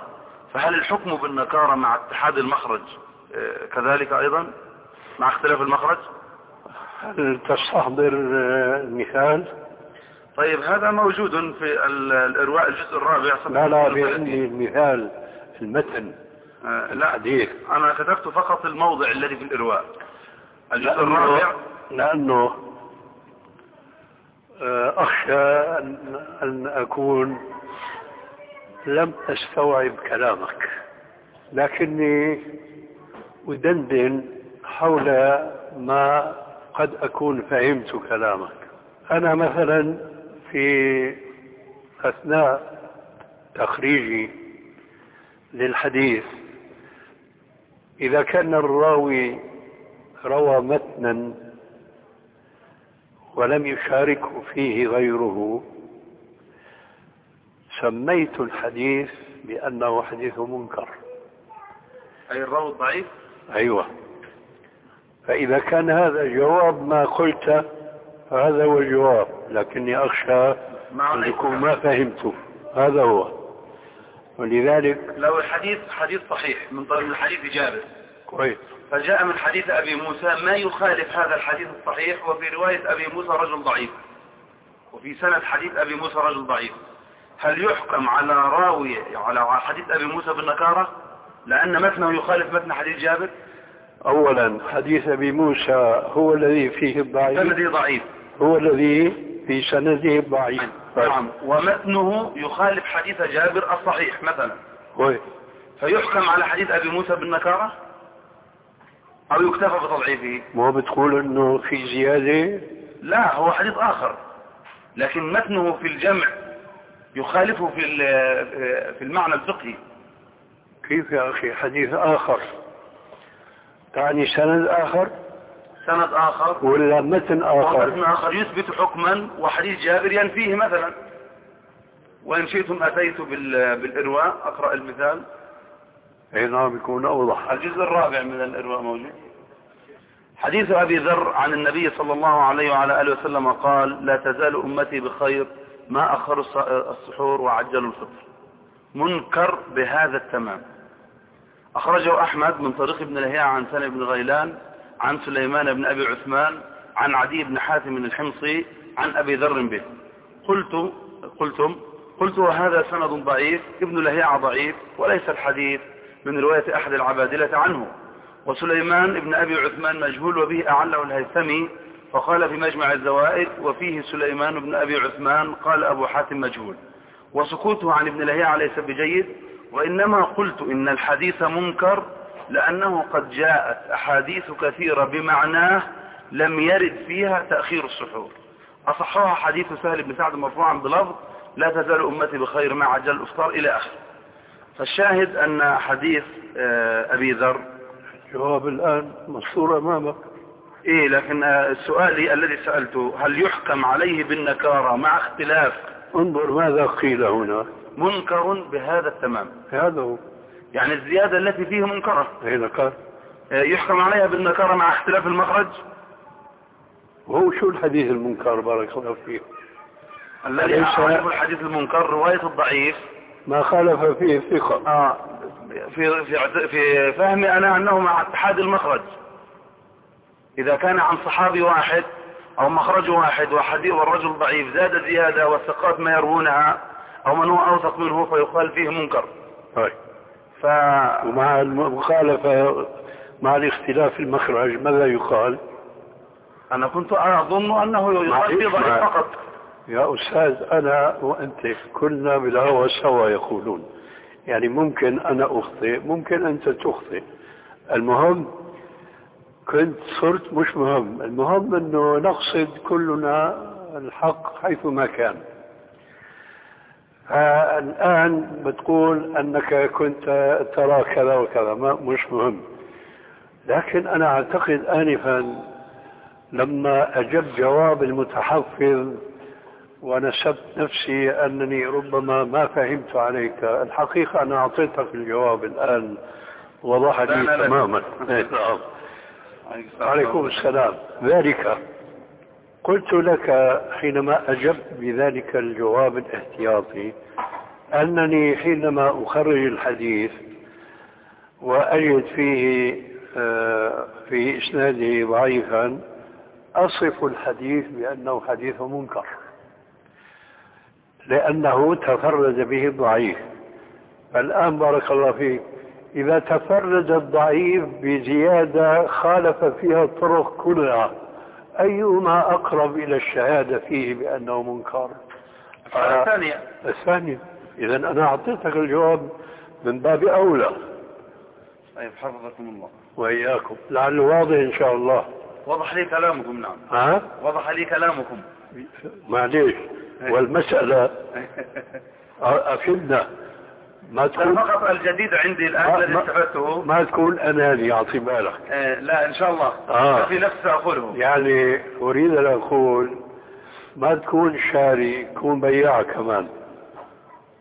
فهل الحكم بالنكارة مع اتحاد المخرج آه، كذلك أيضا؟ مع اختلاف المخرج؟ هل تستحضر آه، المثال طيب هذا موجود في ال- الإرواء الجزء الرابع لا لا 32. بعني المثال المتن آه، لا. الحديث. أنا كتبت فقط الموضع الذي في الإرواء. الجزء لأنه, الرابع. لأنه آه، أخشى أن أكون لم أستوعب كلامك. لكني أدندن حول ما قد أكون فهمت كلامك. أنا مثلا في أثناء تخريجي للحديث إذا كان الراوي روى متنا ولم يشاركه فيه غيره سميت الحديث بأنه حديث منكر. أي الراوي الضعيف؟ أيوة. فإذا كان هذا جواب ما قلت فهذا هو الجواب لكني أخشى ما أن عليك. يكون ما فهمته هذا هو. ولذلك لو الحديث حديث صحيح من طريق من حديث جابر. كويس. فجاء من حديث أبي موسى ما يخالف هذا الحديث الصحيح وفي رواية أبي موسى رجل ضعيف. وفي سند حديث أبي موسى رجل ضعيف. هل يحكم على راوي على حديث أبي موسى بالنكارة؟ لأن متنه يخالف متن حديث جابر. أولا حديث أبي موسى هو الذي فيه الضعيف. الذي ضعيف. هو الذي في سنده الضعيف. نعم. ومتنه يخالف حديث جابر الصحيح مثلا. طيب فيحكم على حديث أبي موسى بالنكارة أو يكتفى بتضعيفه؟ ما بتقول إنه في زيادة؟ لا هو حديث آخر. لكن متنه في الجمع يخالفه في في المعنى الفقهي. كيف يا أخي؟ حديث آخر. تعني سند آخر سند آخر. ولا متن آخر؟ ومتن آخر. يثبت حكما وحديث جابر ينفيه مثلا. وإن شئتم أتيت بال- بالإرواء. أقرأ المثال. اي نعم يكون أوضح. الجزء الرابع من الإرواء موجود. حديث أبي ذر عن النبي صلى الله عليه وعلى آله وسلم قال لا تزال أمتي بخير ما الص- السحور وعجلوا الفطر. منكر بهذا التمام. أخرجه أحمد من طريق ابن لهيعة عن سنة بن غيلان عن سليمان بن أبي عثمان عن عدي بن حاتم الحمصي عن أبي ذر به. قلت قلتم قلت وهذا سند ضعيف ابن لهيعة ضعيف وليس الحديث من رواية أحد العبادلة عنه. وسليمان ابن أبي عثمان مجهول وبه أعله الهيثمي فقال في مجمع الزوائد وفيه سليمان بن أبي عثمان قال أبو حاتم مجهول. وسكوته عن ابن لهيعة ليس بجيد وإنما قلت إن الحديث منكر لأنه قد جاءت أحاديث كثيرة بمعناه لم يرد فيها تأخير السحور. أصحها حديث سهل بن سعد مرفوعا بلفظ لا تزال أمتي بخير ما عجل الإفطار إلى آخر فالشاهد أن حديث آه، أبي ذر جواب الآن مصور أمامك. إيه لكن آه، سؤالي الذي سألته هل يحكم عليه بالنكارة مع اختلاف؟ انظر ماذا قيل هنا. منكر بهذا التمام. هذا هو. يعني الزيادة التي فيه منكرة. قال. آه، يحكم عليها بالنكارة مع اختلاف المخرج. وهو شو الحديث المنكر بارك الله فيه؟ الذي أعرف الحديث المنكر رواية الضعيف. ما خالف فيه الثقة آه في في في فهمي أنا أنه مع اتحاد المخرج. إذا كان عن صحابي واحد أو مخرج واحد وحديث والرجل ضعيف زاد زيادة والثقات ما يروونها أو من هو أوثق منه فيقال فيه منكر. طيب. ف ومع المخالفة مع الاختلاف المخرج ماذا يقال؟ أنا كنت أظن أنه يقال فيه ضعيف فقط. يا أستاذ أنا وأنت كلنا بالهوى سوا يقولون. يعني ممكن أنا أخطئ ممكن أنت تخطئ. المهم كنت صرت مش مهم. المهم أنه نقصد كلنا الحق حيثما كان. الآن بتقول أنك كنت ترى كذا وكذا ما مش مهم لكن أنا أعتقد آنفا لما أجبت جواب المتحفظ ونسبت نفسي أنني ربما ما فهمت عليك الحقيقة أنا أعطيتك الجواب الآن وضح لي. تماما إيه،. عليكم السلام ذلك قلت لك حينما أجبت بذلك الجواب الاحتياطي أنني حينما أخرج الحديث وأجد فيه آه، في إسناده ضعيفا أصف الحديث بأنه حديث منكر لأنه تفرد به الضعيف. الآن بارك الله فيك إذا تفرد الضعيف بزيادة خالف فيها الطرق كلها أيهما أقرب إلى الشهادة فيه بأنه منكر؟ الحالة الثانية. الثاني إذا أنا أعطيتك الجواب من باب أولى. طيب حفظكم الله. وإياكم. لعله واضح إن شاء الله. وضح لي كلامكم نعم. ها؟ وضح لي كلامكم. معليش. والمسألة أفدنا ما تكون فقط الجديد عندي الآن الذي استفدته ما تكون أناني أعطي بالك. آه، لا إن شاء الله. آه. في نفس سأقوله يعني أريد أن أقول ما تكون شاري تكون بياع كمان.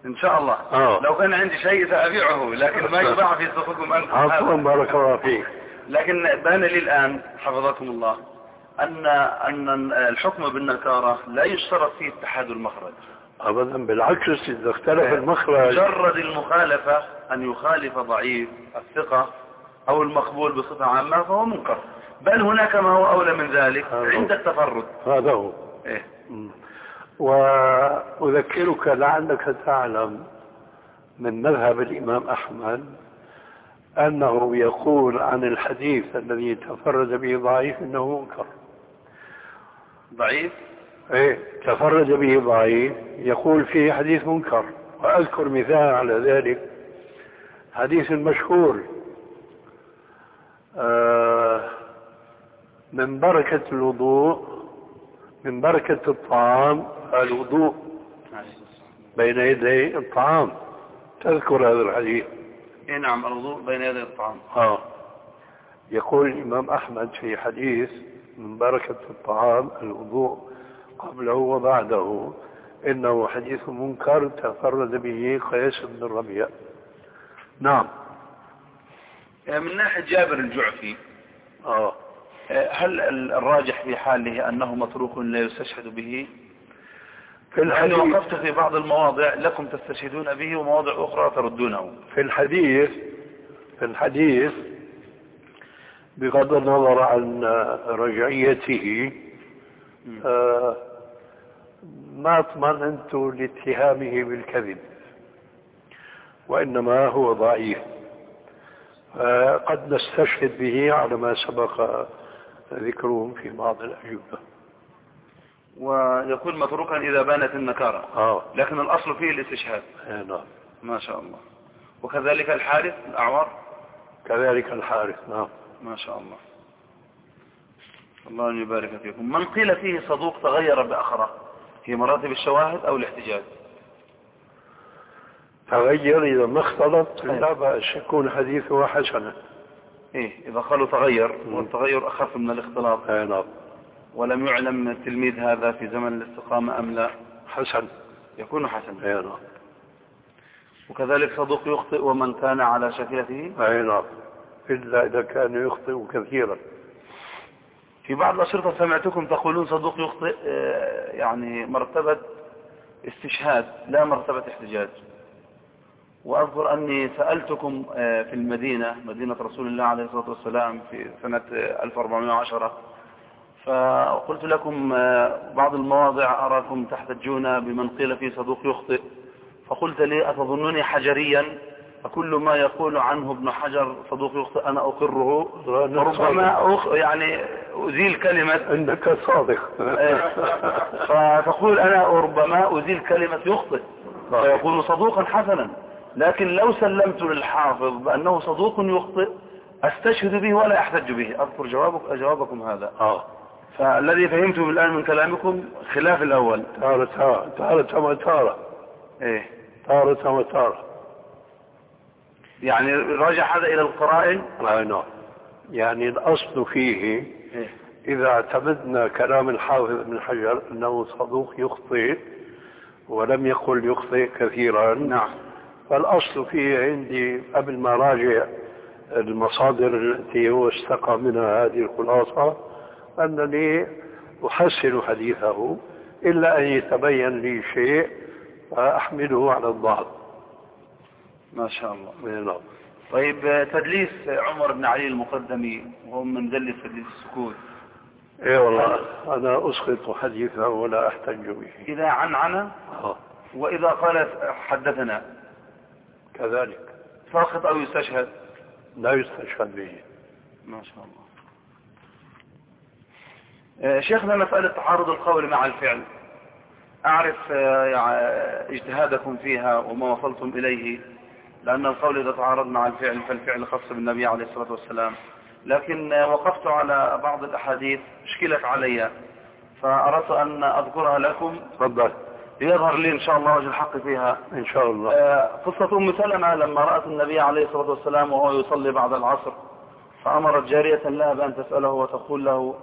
إن شاء الله. آه. لو كان عندي شيء سأبيعه لكن ما يباع في سوقكم أنتم عفوا. بارك الله فيك. لكن بان لي الآن حفظكم الله أن أن الحكم بالنكارة لا يشترط فيه اتحاد المخرج. أبدا بالعكس إذا اختلف المخرج مجرد المخالفة أن يخالف ضعيف الثقة أو المقبول بصفة عامة فهو منكر بل هناك ما هو أولى من ذلك. عند التفرد هذا هو إيه؟ مم. وأذكرك لعلك تعلم من مذهب الإمام أحمد أنه يقول عن الحديث الذي تفرد به ضعيف أنه منكر ضعيف إيه تفرد به ضعيف يقول فيه حديث منكر وأذكر مثال على ذلك حديث مشهور آه من بركة الوضوء من بركة الطعام الوضوء بين يدي الطعام تذكر هذا الحديث اي نعم الوضوء بين يدي الطعام آه. يقول الإمام أحمد في حديث من بركة الطعام الوضوء قبله وبعده. إنه حديث منكر تفرد به قيس بن الربيع نعم. من ناحية جابر الجعفي آه. هل الراجح في حاله أنه متروك لا يستشهد به؟ في الحديث وقفت في بعض المواضع لكم تستشهدون به ومواضع أخرى تردونه. في الحديث في الحديث بغض النظر عن رجعيته آه، ما اطمأننت لاتهامه بالكذب وإنما هو ضعيف. قد نستشهد به على ما سبق ذكرهم في بعض الأجوبة. ويكون متروكا إذا بانت النكارة. آه. لكن الأصل فيه الاستشهاد. آه، نعم. ما شاء الله. وكذلك الحارث الأعور. كذلك الحارث نعم. ما شاء الله. الله يبارك فيكم. من قيل فيه صدوق تغير بأخره في مراتب الشواهد أو الاحتجاج. تغير إذا ما اختلط لا بأس يكون حديثه حسنا. إيه إذا قالوا تغير والتغير أخف من الاختلاط. آه، نعم. ولم يعلم التلميذ هذا في زمن الاستقامة أم لا؟ حسن. يكون حسنا. أي نعم. وكذلك صدوق يخطئ ومن كان على شكلته أي نعم. إلا إذا كان يخطئ كثيرا. في بعض الأشرطة سمعتكم تقولون صدوق يخطئ آه، يعني مرتبة استشهاد لا مرتبة احتجاج. وأذكر أني سألتكم آه، في المدينة مدينة رسول الله عليه الصلاة والسلام في سنة آه، 1410 فقلت لكم آه، بعض المواضع أراكم تحتجون بمن قيل فيه صدوق يخطئ. فقلت لي أتظنني حجريا؟ فكل ما يقول عنه ابن حجر صدوق يخطئ أنا أقره. وربما أخ يعني أزيل كلمة. إنك صادق. فتقول أنا ربما أزيل كلمة يخطئ فيكون صدوقا حسنا. لكن لو سلمت للحافظ بأنه صدوق يخطئ أستشهد به ولا أحتج به. أذكر جوابك جوابكم هذا. آه. فالذي فهمته الآن من كلامكم خلاف الأول. تارة تارة تارة وتارة إيه. تارة وتارة يعني راجع هذا إلى القرائن؟ نعم يعني الأصل فيه إيه. إذا اعتمدنا كلام الحافظ ابن حجر أنه صدوق يخطئ ولم يقل يخطئ كثيرا. نعم. فالأصل فيه عندي قبل ما راجع المصادر التي هو استقى منها هذه الخلاصة أنني أحسن حديثه إلا أن يتبين لي شيء فأحمله على الضعف. ما شاء الله. نعم. طيب آه، تدليس عمر بن علي المقدمي وهو من دلس تدليس السكوت. اي والله أنا أسقط حديثه ولا أحتج به. إذا عنعن آه. وإذا قال حدثنا؟ كذلك. ساقط أو يستشهد؟ لا يستشهد به. ما شاء الله. آه، شيخنا مسألة تعارض القول مع الفعل. أعرف اجتهادكم فيها وما وصلتم إليه. لأن القول إذا تعارض مع الفعل فالفعل خاص بالنبي عليه الصلاة والسلام. لكن وقفت على بعض الأحاديث اشكلت علي. فأردت أن أذكرها لكم. تفضل. ليظهر لي إن شاء الله وجه الحق فيها. إن شاء الله. آه، قصة أم سلمة لما رأت النبي عليه الصلاة والسلام وهو يصلي بعد العصر فأمرت جارية لها بأن تسأله وتقول له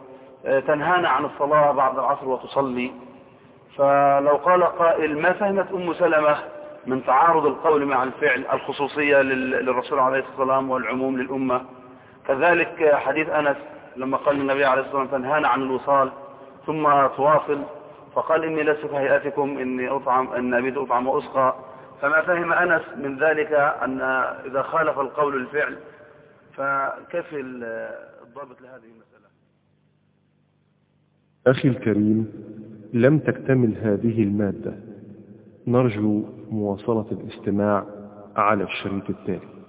آه، تنهانا عن الصلاة بعد العصر وتصلي. فلو قال قائل ما فهمت أم سلمة؟ من تعارض القول مع الفعل الخصوصية لل- للرسول عليه الصلاة والسلام والعموم للأمة. كذلك حديث أنس لما قال النبي عليه الصلاة والسلام تنهانا عن الوصال ثم تواصل فقال إني لست كهيئتكم إني أطعم إن أبيت أطعم وأسقى فما فهم أنس من ذلك أن إذا خالف القول الفعل فكيف ال- الضابط لهذه المسألة. أخي الكريم لم تكتمل هذه المادة. نرجو مواصلة الاستماع على الشريط التالي.